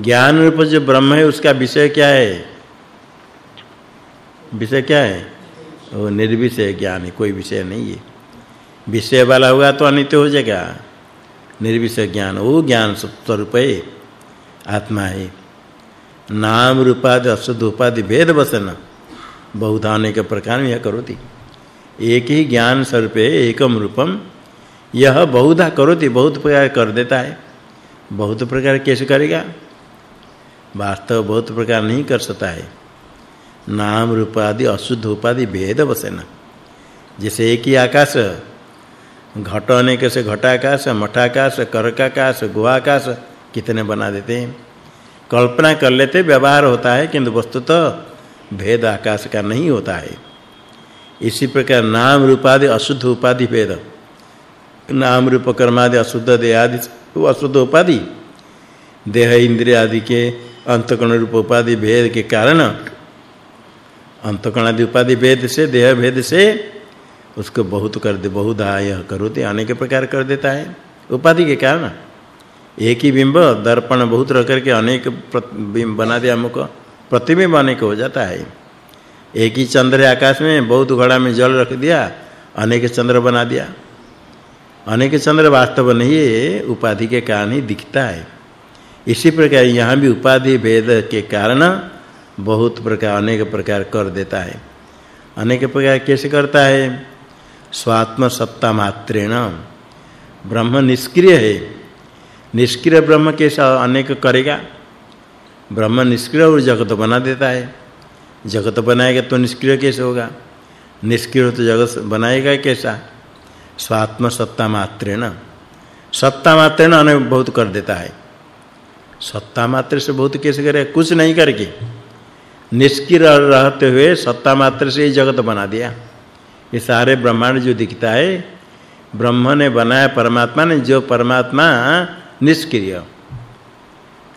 ज्ञान रूप जो ब्रह्म है, उसका विषय क्या है? विषय क्या है? वो निर्विषय ज्ञान है, कोई विषय नहीं है। विषय वाला होगा तो अनित्य हो जाएगा। निर्विषय ज्ञान, वो ज्ञान स्वरूप है। आत्मा है। नाम रूपादि अशुद्ध उपाधि भेद वसन बहुधाने के प्रकार में यह करोति। एक ही ज्ञान स्वरूप, एकम रूपम। यह बहुधा करोति, बहुत प्रकार कर देता है। बहुत प्रकार कैसे करेगा? वास्तव बहुत प्रकार नहीं कर सकता है। नाम रूप आदि अशुद्ध उपाधि भेद वसन जैसे एक ही आकाश घट अनेक से घटाकाश, मठाकाश, करकाकाश, गुहाकाश, कितने बना देते हैं? कल्पना कर लेते, व्यवहार होता है, किंतु वस्तुतः तो भेद आकाश का नहीं होता है। इसी प्रकार नाम रूप आदि अशुद्ध उपाधि भेद, नाम रूप कर्मादि, अशुद्ध देह आदि अशुद्ध उपाधि, देह इंद्रिय आदि के अंतकण रूप उपाधि भेद के कारण अंतकण आदि उपाधि भेद से, देह भेद से, उसको बहुत कर दे बहुधाय करोते, अनेक प्रकार कर देता है। उपाधि के कारण। एक ही बिंब, दर्पण, बहुत रह करके अनेक बिंब बना दिया मुख प्रतिबिंब अनेक हो जाता है। एक ही चंद्र आकाश में बहुत घड़ा में जल रख दिया, अनेक चंद्र बना दिया। अनेक चंद्र वास्तव नहीं है उपाधि के कारण ही दिखता है। इसी प्रकार यहाँ भी उपाधि भेद के कारण बहुत प्रकार, अनेक प्रकार कर देता है। अनेक प्रकार कैसे करता है? स्वात्म सत्ता मात्रेण। ब्रह्म निष्क्रिय है। निष्क्रिय ब्रह्म कैसा अनेक करेगा। ब्रह्म निष्क्रिय और जगत बना देता है। जगत बनाएगा तो निष्क्रिय कैसे होगा? निष्क्रिय तो जगत बनाएगा कैसा? स्वात्म सत्ता मात्रेण सत्ता मात्रेण अनेक बहुत कर देता है। सत्ता मात्र से बहुत कैसे करे? कुछ नहीं करके। निष्क्रिय रहते हुए सत्ता मात्र से ही जगत बना दिया। ये सारे ब्रह्मांड जो दिखता है, ब्रह्म ने बनाया, परमात्मा ने, जो परमात्मा निष्क्रिय।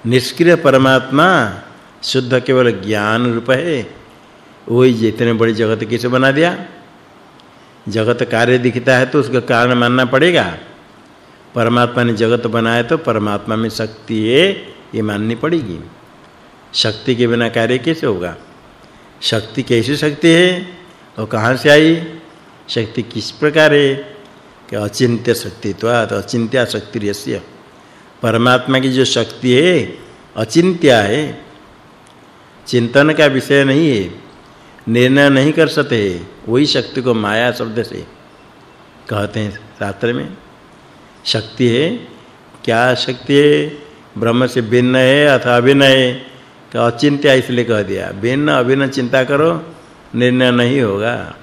निष्क्रिय परमात्मा शुद्ध केवल ज्ञान रूप है। वही जितने बड़ी जगत कैसे बना दिया? जगत कार्य दिखता है तो उसका कारण मानना पड़ेगा। परमात्मा ने जगत बनाया तो परमात्मा में शक्ति है, ये माननी पड़ेगी। शक्ति के बिना कार्य कैसे होगा? शक्ति कैसी शक्ति है? और कहाँ से आई? शक्ति किस प्रकार है? कि अचिंत्य शक्ति शक्तित्वात् अचिंत्य शक्तिर्यस्य परमात्मा की जो शक्ति है, अचिंत्या है, चिंतन का विषय नहीं है, निर्णय नहीं कर सकते, वही शक्ति को माया शब्द से कहते हैं शास्त्र में। शक्ति है, क्या शक्ति है? ब्रह्म से भिन्न है अथवा अभिन्न है? तो अचिंत्या इसलिए कह दिया, भिन्न अभिन्न चिंता करो, निर्णय नहीं होगा।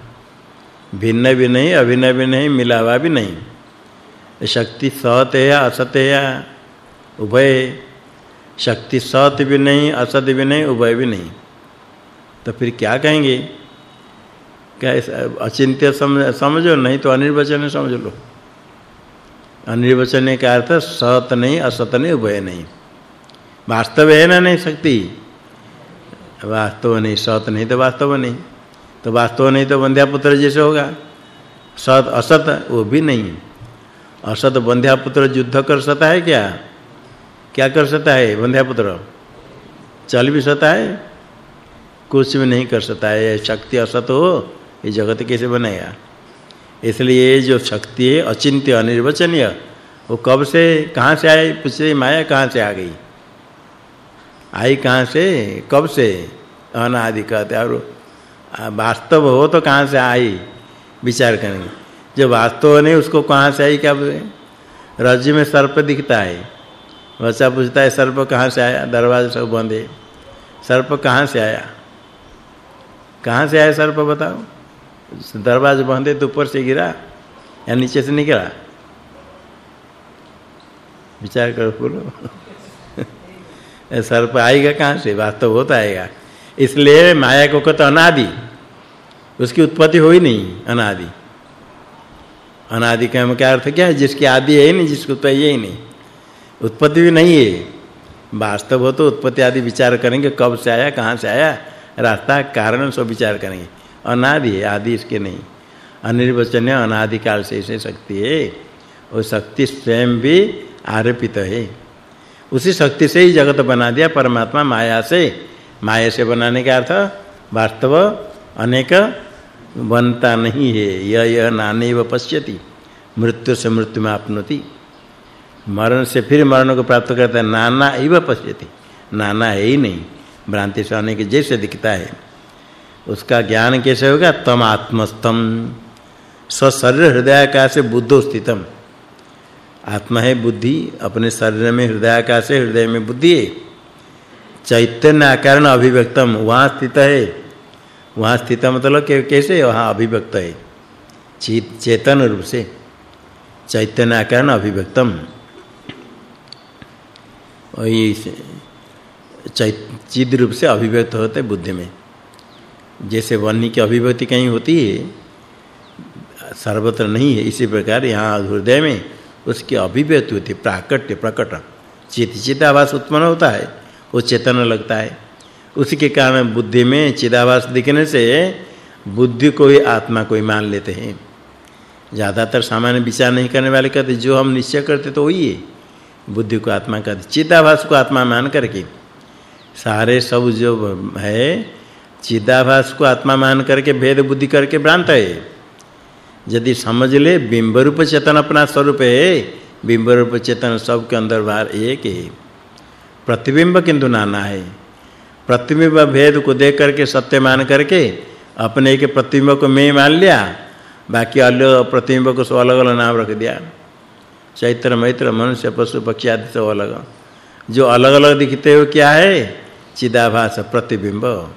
भिन्न भी नहीं, अभिन्न भी नहीं मिला हुआ भी नहीं। शक्ति सत है असत है उभय शक्ति सत भी नहीं, असत भी नहीं, उभय भी नहीं। तो फिर क्या कहेंगे? क्या अचिंत्य समझ समझो, नहीं तो अनिर्वचन समझ लो। अनिर्वचन का अर्थ सत नहीं, असत नहीं, उभय नहीं। वास्तव है ना नहीं शक्ति? वास्तव नहीं, सत नहीं तो वास्तव नहीं। तो वास्तव नहीं तो बंध्या पुत्र जैसे होगा। सत, असत, वो भी नहीं। असत बंध्या पुत्र युद्ध कर सकता है क्या? क्या कर सकता है? बंध्या पुत्र चल भी सकता है। कुछ भी नहीं कर सकता है। शक्ति असत हो। ये जगत कैसे बनेगा? इसलिए ये जो शक्ति है, अचिंत्य, अनिर्वचनीय, वो कब से, कहाँ से आई? पूछे माया कहाँ से आ गई? आई कहाँ से? कब से? अनादि कहते और वास्तव हो तो कहाँ से आई? विचार करेंगे। जो वास्तव नहीं, उसको कहाँ से आई? क्या रज्जु में सर्प दिखता है। बच्चा पूछता है, सर्प कहाँ से आया? दरवाज़ा सब बंद है। सर्प कहाँ से आया? कहाँ से आया सर्प बताओ? दरवाज़ा बंद है तो ऊपर से गिरा या नीचे से निकला? विचार करो, बोलो। [LAUGHS] सर्प आएगा कहाँ से? वास्तव होता आएगा। इसलिए माया को कहते अनादि। उसकी उत्पत्ति हो ही नहीं, अनादि। अनादि का क्या अर्थ? क्या है? जिसकी आदि है ही नहीं, जिसकी उत्पत्ति है ही नहीं। उत्पत्ति भी नहीं है। वास्तव हो तो उत्पत्ति आदि विचार करेंगे, कब से आया, कहाँ से आया, रास्ता, कारण सब विचार करेंगे। अनादि है, आदि इसके नहीं। अनिर्वचनीय अनादि काल से इसे शक्ति है। वो शक्ति स्वयं भी आरोपित है। उसी शक्ति से ही जगत बना दिया, परमात्मा माया से। माया से बनाने का अर्थ, वास्तव अनेक बनता नहीं है। यह यह नाने व पश्यति। मृत्यु से मृत्यु में आपनोति। मरण से फिर मरण को प्राप्त करता है। नाना इव पश्यति। नाना है ही नहीं। भ्रांति से अनेक जैसे दिखता है। उसका ज्ञान कैसे होगा? तम आत्मस्तम शरीर हृदय का से बुद्धो स्थितम। आत्मा है बुद्धि। अपने शरीर में हृदय का से हृदय में बुद्धि है। चैतन्य आकारण अभिव्यक्तम। वहाँ स्थित है। वहाँ स्थित मतलब कैसे? वहाँ अभिव्यक्त है। चेतन रूप से। चैतन्य आकारण अभिव्यक्तम। वही चिद रूप से अभिव्यक्त होते बुद्धि में। जैसे वन्य की अभिव्यक्ति कहीं होती है, सर्वत्र नहीं है, इसी प्रकार यहाँ हृदय में उसकी अभिव्यक्ति होती है, प्राकट्य, प्रकट। चित चिताभास उत्पन्न होता है, वो चेतन लगता है। उसी के कारण बुद्धि में चिदाभास दिखने से बुद्धि को ही आत्मा को ही मान लेते हैं। ज़्यादातर सामान्य विचार नहीं करने वाले कहते जो हम निश्चय करते तो वही है। बुद्धि को आत्मा कहते चिदाभास को आत्मा मान करके। सारे सब जो है चिदाभास को आत्मा मान करके भेद बुद्धि करके भ्रांत है। यदि समझ ले बिंब रूप चेतन अपना स्वरूप है। बिंब रूप चेतन सब के अंदर बाहर एक है। प्रतिबिंब किंतु नाना है। प्रतिबिंब भेद को देख करके, सत्य मान करके, अपने के प्रतिबिंब को मैं मान लिया। बाकी अलग प्रतिबिंब को सब अलग-अलग नाम रख दिया। चैत्र मैत्र मनुष्य पशु पक्षी आदि सब अलग। जो अलग-अलग दिखते हो क्या है? चिदाभास प्रतिबिंब।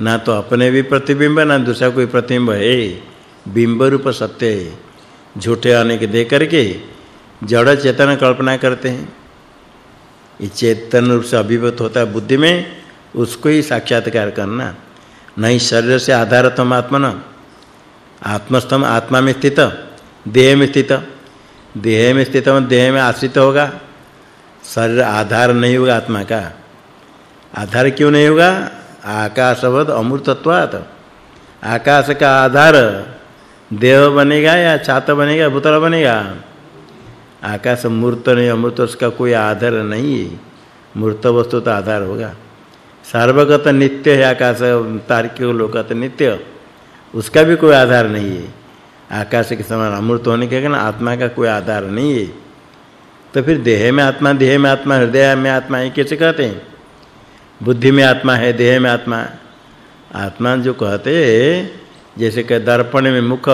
ना तो अपने भी प्रतिबिंब, ना दूसरा कोई प्रतिबिंब है। बिंब रूप सत्य झूठे आने के देख करके जड़ चेतन कल्पना करते हैं। ये चेतन रूप से अभिव्यक्त होता है बुद्धि में, उसको ही साक्षात्कार करना। नहीं शरीर से आधारतम आत्मन। आत्मस्थम आत्मा में स्थित, देह में स्थित। देह में स्थित देह में आश्रित होगा। शरीर आधार नहीं होगा आत्मा का। आधार क्यों नहीं होगा? आकाशवद अमृतत्वात् आकाश का आधार देह बनेगा या छात बनेगा, भूतल बनेगा? आकाश मूर्त नहीं अमृत उसका कोई आधार नहीं। है मूर्त वस्तु तो आधार होगा। सर्वगत नित्य है आकाश, तार्किक लोकत नित्य। उसका भी कोई आधार नहीं है। आकाश के समान अमृत होने के कारण आत्मा का कोई आधार नहीं है। तो फिर देह में आत्मा, देह में आत्मा, हृदय में आत्मा, ये कैसे कहते हैं? बुद्धि में आत्मा है, देह में आत्मा। आत्मा जो कहते जैसे कि दर्पण में मुख।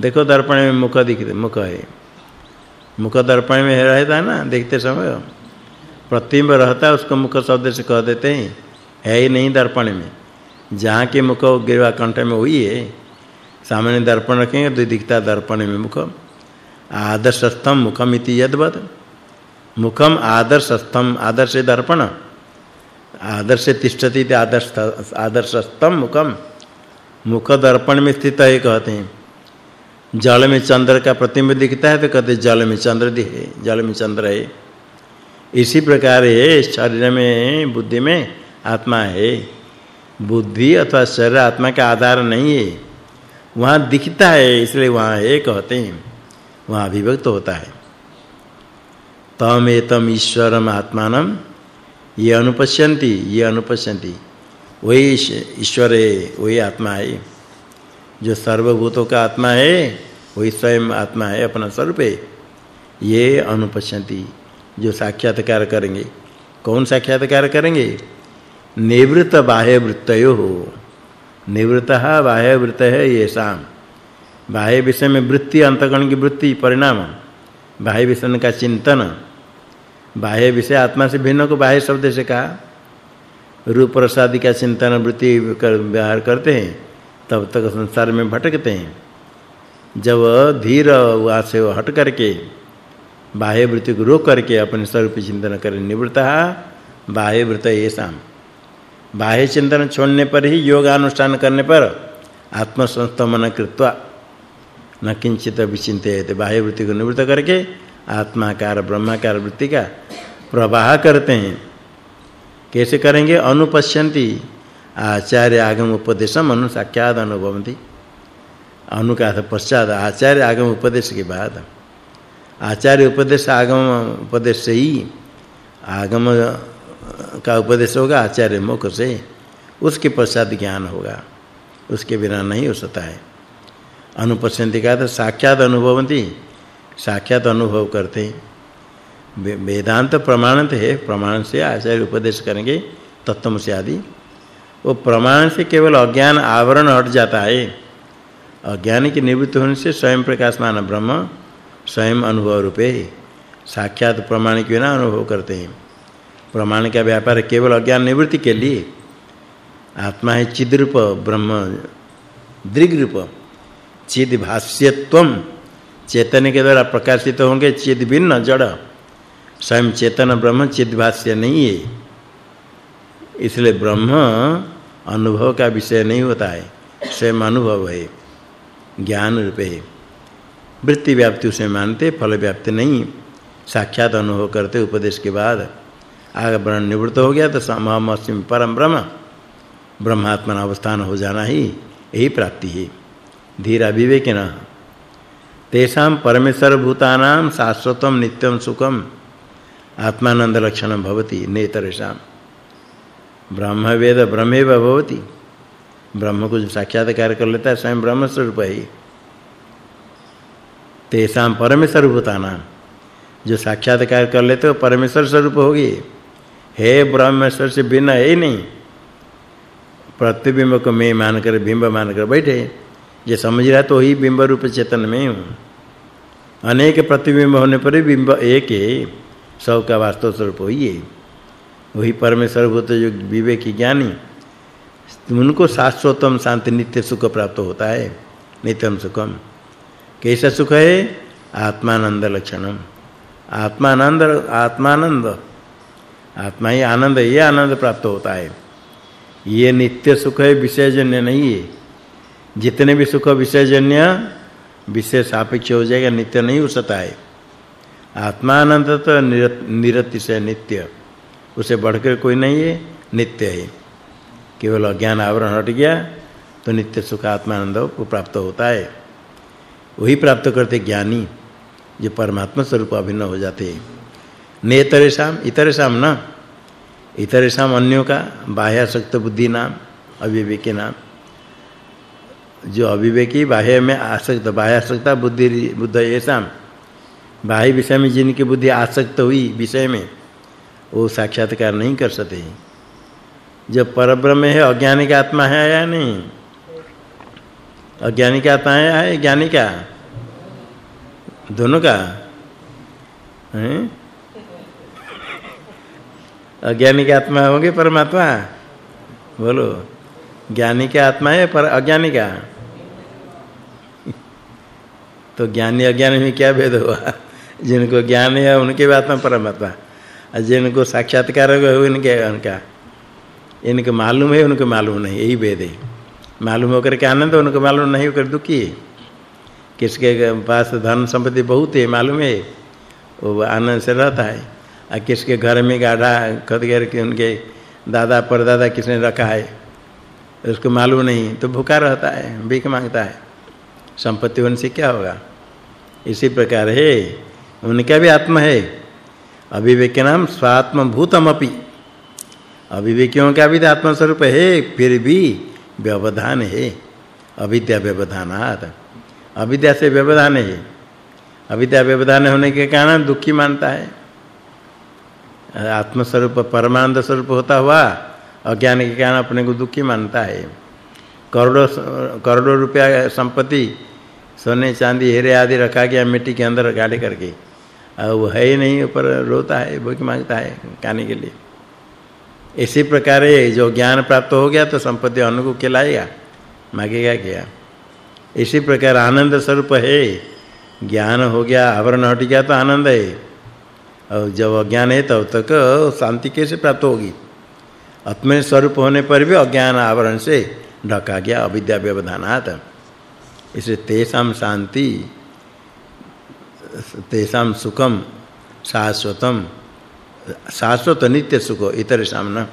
देखो दर्पण में मुख दिखते मुख है। मुख दर्पण में रहता है ना, देखते समय। प्रतिबिंब रहता है, उसको मुख शब्द से कह देते हैं। है ही नहीं दर्पण में। जहाँ के मुख गिरवा कंठ में हुई है सामान्य दर्पण रखेंगे तो दिखता दर्पण में मुख आदर्शस्थम मुखम इति यद्वत। मुखम आदर्शस्थम, आदर्श दर्पण। आदर्श तिष्ठति आदर्श, आदर्शस्थम मुखम। मुख दर्पण में स्थित है कहते हैं। जल में चंद्र का प्रतिबिंब दिखता है तो कहते जल में चंद्र दिखे, जल में चंद्र है। इसी प्रकार है, शरीर में, बुद्धि में आत्मा है। बुद्धि अथवा शरीर आत्मा का आधार नहीं है। वहाँ दिखता है, इसलिए वहाँ है कहते हैं, वहाँ अभिव्यक्त होता है। तम एतम ईश्वरम आत्मानम, ये अनुपश्यन्ति ये अनुपश्यन्ति वही ईश्वर है, वही आत्मा है। जो सर्वभूतों का आत्मा है, वही स्वयं आत्मा है, अपना स्वरूप है। ये अनुपश्यन्ति जो साक्षात्कार करेंगे। कौन साक्षात्कार करेंगे? निवृत्त बाह्य वृत्तयो हो निवृत्तः बाह्य वृत्त है ये शाम बाह्य विषय में वृत्ति अंतकण की वृत्ति, परिणाम। बाह्य विषय का चिंतन। बाह्य विषय आत्मा से भिन्न को बाह्य शब्द से कहा। रूप प्रसादी का चिंतन, वृत्ति कर, व्यवहार करते हैं, तब तक संसार में भटकते हैं। जब धीर वहाँ से हट करके, बाह्य वृत्ति को रोक करके अपने स्वरूप चिंतन करें, निवृत्ता, बाह्य वृत्त ऐसा बाह्य चिंतन छोड़ने पर ही योग अनुष्ठान करने पर आत्मसंस्तमन कृत्वा न किंचित विचिंत बाह्य वृत्ति को निवृत्त करके आत्माकार, ब्रह्माकार वृत्ति का प्रवाह करते हैं। कैसे करेंगे? अनुपश्यन्ति आचार्य आगम उपदेशम अनु साक्षात अनुभवन्ति अनु का पश्चात आचार्य आगम उपदेश के बाद आचार्य उपदेश आगम उपदेश से ही आगम का उपदेश होगा, आचार्य मुख से उसके पश्चात ज्ञान होगा। उसके बिना नहीं हो सकता है। अनुपश्यन्ति का तो साक्षात अनुभवन्ति साक्षात अनुभव करते। हैं वेदांत प्रमाणित है, प्रमाण से आचार्य उपदेश करेंगे, तत्व से आदि। वो प्रमाण से केवल अज्ञान आवरण हट जाता है। अज्ञान की निवृत्ति होने से स्वयं प्रकाशमान ब्रह्म, स्वयं अनुभव रूपे, साक्षात प्रमाण के बिना अनुभव करते हैं। प्रमाण का व्यापार केवल अज्ञान निवृत्ति के लिए, आत्मा है चिद्रूप, ब्रह्म दृग्रूप, चिद भाष्यत्वम चेतन के द्वारा प्रकाशित होंगे, चिद भिन्न, जड़। स्वयं चेतन, ब्रह्म, चिद भाष्य नहीं है। इसलिए ब्रह्म अनुभव का विषय नहीं होता है, स्वयं अनुभव है, ज्ञान रूप है। वृत्ति व्याप्ति उसे मानते, फल व्याप्ति नहीं। साक्षात अनुभव करते, उपदेश के बाद आगे ब्रह्म निवृत्त हो गया तो समहम अस्मि परम ब्रह्म। ब्रह्मात्मन अवस्थान हो जाना ही, यही प्राप्ति है। धीरा विवेकिन। तेषां परमेश्वर भूतानां शाश्वतम नित्यम सुखम। आत्मानंद लक्षण भवति नेतरेषां। ब्रह्म वेद ब्रह्मेव भवति। ब्रह्म को जो साक्षात्कार कर लेता है, स्वयं ब्रह्म स्वरूप है। तेषां परमेश्वर भूतानां जो साक्षात्कार कर लेते हो, परमेश्वर स्वरूप होगी। हे ब्रह्मेश्वर से भिन्न है ही नहीं। प्रतिबिंब को मैं मानकर बिंब मानकर बैठे ये समझ रहा तो ही बिंब रूप चेतन में हूँ। अनेक प्रतिबिंब होने पर बिंब एक है, सब का वास्तव स्वरूप वही है। वही परमेश्वर भूत जो विवेकी ज्ञानी, उनको शाश्वतम शांति, नित्य सुख प्राप्त होता है, नित्यम सुखम। कैसा सुख है? आत्मानंद लक्षणम। आत्मानंद आत्मानंद। आत्मा ही आनंद, ये आनंद प्राप्त होता है। ये नित्य सुख है विषयजन्य नहीं है। जितने भी सुख विषयजन्य विशेष सापेक्ष हो जाएगा, नित्य नहीं हो सकता है। आत्मानंद तो निरति से नित्य। उसे बढ़कर कोई नहीं है, नित्य है। केवल अज्ञान आवरण हट गया तो नित्य सुख आत्मानंद को प्राप्त होता है। वही प्राप्त करते ज्ञानी, जो परमात्मा स्वरूप अभिन्न हो जाते हैं। नेतरेशम इतरेशम न। इतरेशम अन्यों का बाह्यासक्त बुद्धि नाम अविवेकी नाम जो अविवेकी, बाह्य में आसक्त, बाह्यासक्ता बुद्धि, बुद्ध ऐसा बाह्य विषय में जिनकी बुद्धि आसक्त हुई विषय में, वो साक्षात्कार नहीं कर सकते जो परब्रह्म है, अज्ञानी का आत्मा है या नहीं? अज्ञानी का आत्मा है ज्ञानी का? दोनों का। हैं? अज्ञानी का आत्मा होंगे, परमात्मा। बोलो, ज्ञानी का आत्मा है, पर अज्ञानी का? [LAUGHS] तो ज्ञानी अज्ञानी में क्या भेद हुआ? [LAUGHS] जिनको ज्ञान है, उनके आत्मा परमात्मा। और जिनको साक्षात्कार हो उनके उनका। इनको मालूम है, उनको मालूम नहीं, यही भेद है। मालूम होकर के आनंद, उनको मालूम नहीं होकर दुखी है। किसके पास धन संपत्ति बहुत है, मालूम है, वो आनंद से रहता है। किसके घर में गाढ़ा खत गैर के उनके दादा, परदादा किसने रखा है? उसको मालूम नहीं तो भूखा रहता है, भीख माँगता है। संपत्ति होने से क्या होगा? इसी प्रकार है, उनका भी आत्मा है। अविवेक नाम स्वात्म भूतमपि अविवेकियों का भी आत्मा स्वरूप है, फिर भी व्यवधान है। अविद्या व्यवधानात। अविद्या से व्यवधान है। अविद्या व्यवधान होने के कारण दुखी मानता है। आत्म स्वरूप परमानंद स्वरूप होता हुआ अज्ञान के कारण अपने को दुखी मानता है। करोड़ों करोड़ों रुपया संपत्ति, सोने, चांदी, हीरे आदि रखा गया मिट्टी के अंदर गाड़े करके। और वो है ही नहीं, ऊपर रोता है, भूख माँगता है खाने के लिए। इसी प्रकार जो ज्ञान प्राप्त हो गया तो संपत्ति अन्न को खिलाएगा मांगेगा क्या? इसी प्रकार आनंद स्वरूप है। ज्ञान हो गया, आवरण हट गया तो आनंद है। और जब अज्ञान है तब तक शांति कैसे प्राप्त होगी? आत्म स्वरूप होने पर भी अज्ञान आवरण से ढका गया, अविद्या व्यवधानात। इसलिए तेषाम शांति तेषाम सुखम शाश्वतम, शाश्वत नित्य सुख, इतर सामना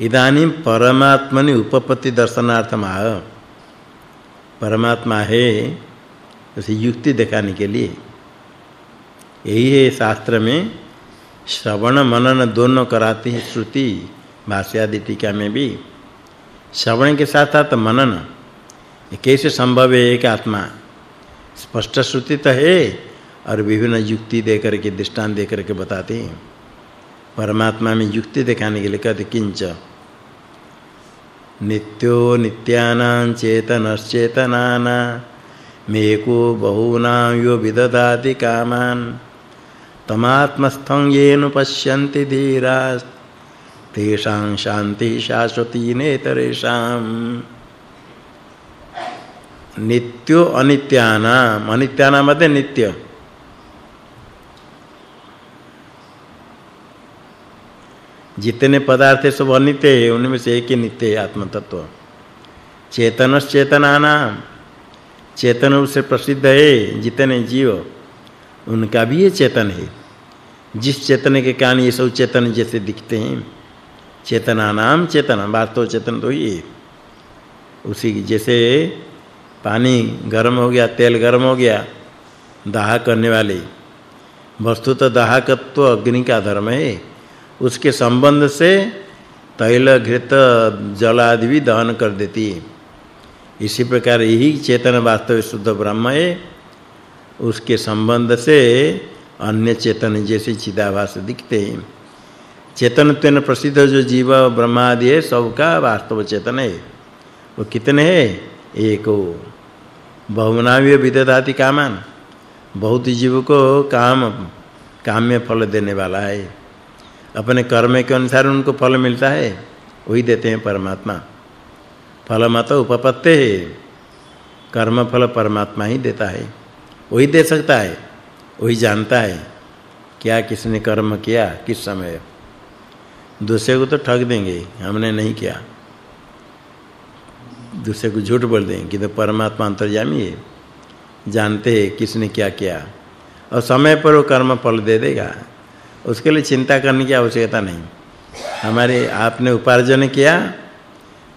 इदानीं परमात्मनि उपपत्ति दर्शनार्थम आह। परमात्मा है उसे युक्ति दिखाने के लिए। यही है शास्त्र में, श्रवण, मनन दोनों कराती है श्रुति भाष्य आदि टीका में भी। श्रवण के साथ साथ मनन कैसे संभव है एक आत्मा? स्पष्ट श्रुति तो है, और विभिन्न युक्ति दे करके, दृष्टांत दे करके बताते हैं। परमात्मा में युक्ति दिखाने के लिए कहते किंच। नित्यो नित्यानां चेतनश्चेतनाना। मेको बहूनां यो विददाति कामान्। तमात्मस्थं येन पश्यन्ति धीरा तेषां शान्तिः शाश्वती नेतरेषाम्। नित्यो अनित्यानाम। अनित्यानाम मते नित्य। जितने पदार्थ सब अनित्य है उनमें से एक ही नित्य है आत्म तत्व चेतनस चेतन उससे प्रसिद्ध है, जितने जीव, उनका भी ये चेतन है। जिस चेतन के कारण ये सब चेतन जैसे दिखते हैं, चेतना नाम चेतन, वास्तव चेतन तो ये उसी जैसे पानी गर्म हो गया, तेल गर्म हो गया दाह करने वाले वस्तु तो दाहकत्व अग्नि का धर्म है। उसके संबंध से तैल, घृत, जल आदि भी दहन कर देती है। इसी प्रकार यही चेतन वास्तव शुद्ध ब्रह्म है। उसके संबंध से अन्य चेतन जैसे चिदाभास दिखते हैं। चेतनत्वेन प्रसिद्ध जो जीव ब्रह्मा आदि है, सबका वास्तव चेतन है। वो कितने है? एक बहुनाव्य विदधाति कामान। बहुत जीव को काम, काम्य फल देने वाला है। अपने कर्म के अनुसार उनको फल मिलता है। वही देते हैं परमात्मा। फल मत उपपत्ते है। कर्म फल परमात्मा ही देता है। वही दे सकता है, वही जानता है क्या किसने कर्म किया, किस समय। दूसरे को तो ठग देंगे, हमने नहीं किया। दूसरे को झूठ बोल देंगे कि तो परमात्मा अंतर्यामी है, जानते हैं किसने क्या किया। और समय पर वो कर्म फल दे देगा। उसके लिए चिंता करने की आवश्यकता नहीं। हमारे आपने उपार्जन किया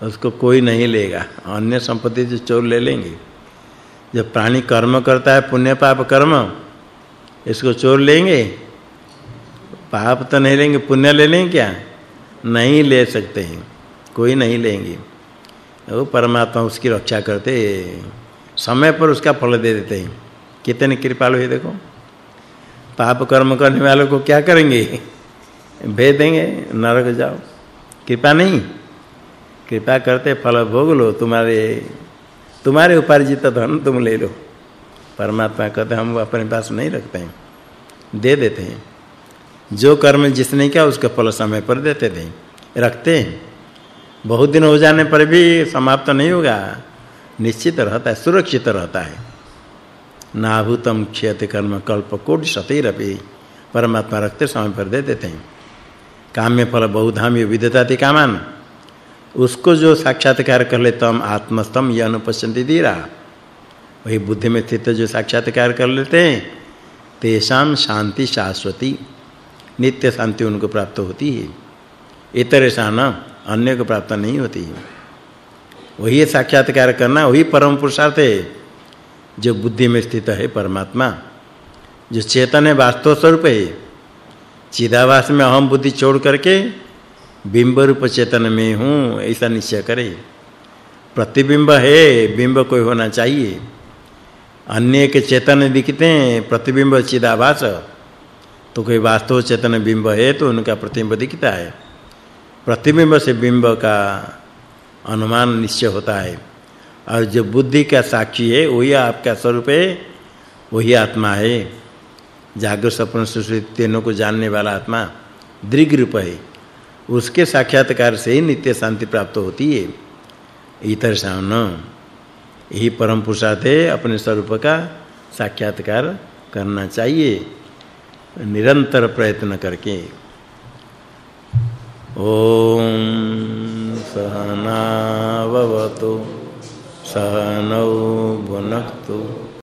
उसको कोई नहीं लेगा। अन्य संपत्ति जो चोर ले लेंगे। जब प्राणी कर्म करता है, पुण्य पाप कर्म, इसको चोर लेंगे? पाप तो नहीं लेंगे, पुण्य ले लेंगे क्या? नहीं ले सकते हैं। कोई नहीं लेंगे। वो परमात्मा उसकी रक्षा करते समय पर उसका फल दे देते हैं। कितने कृपालु है देखो। पाप कर्म करने वालों को क्या करेंगे? भेज देंगे। नरक जाओ। कृपा नहीं। कृपा करते फल भोग लो, तुम्हारे तुम्हारे उपार्जित धन तुम ले लो। परमात्मा कहते हम अपने पास नहीं रखते हैं, दे देते हैं। जो कर्म जिसने किया, उसका फल समय पर देते थे। रखते हैं। बहुत दिन हो जाने पर भी समाप्त नहीं होगा। निश्चित रहता है, सुरक्षित रहता है। नाभूतम क्षयते कर्म कल्प कोटि शतैरपि परमात्मा रखते समय पर दे देते हैं। काम्य फल बहुधामी विदताति कामान उसको जो साक्षात्कार कर ले तम आत्मस्तम यह अनुपश्यन्ति धीरा वही बुद्धि में स्थित जो साक्षात्कार कर लेते हैं तेषाम शांति शाश्वती, नित्य शांति उनको प्राप्त होती है। इतरेशा न अन्य को प्राप्त नहीं होती है। वही साक्षात्कार करना वही परम पुरुषार्थ है, जो बुद्धि में स्थित है परमात्मा। जो चेतन है वास्तव स्वरूप है। चिदाभास में अहम बुद्धि छोड़ करके बिंब रूप चेतन में हूँ ऐसा निश्चय करे। प्रतिबिंब है, बिंब कोई होना चाहिए। अन्य के चेतन दिखते हैं, प्रतिबिंब चिदाभास। तो कोई वास्तव चेतन बिंब है तो उनका प्रतिबिंब दिखता है। प्रतिबिंब से बिंब का अनुमान निश्चय होता है। और जो बुद्धि का साक्षी है, वही आपका स्वरूप है, वही आत्मा है। जागृत स्वप्न सुषुप्ति तीनों को जानने वाला आत्मा दृग रूप है। उसके साक्षात्कार से ही नित्य शांति प्राप्त होती है। इतर सावन यही परम पुरुषार्थ है अपने स्वरूप का साक्षात्कार करना चाहिए। निरंतर प्रयत्न करके। ओम सहनाववतु, सहनौ भुनक्तु।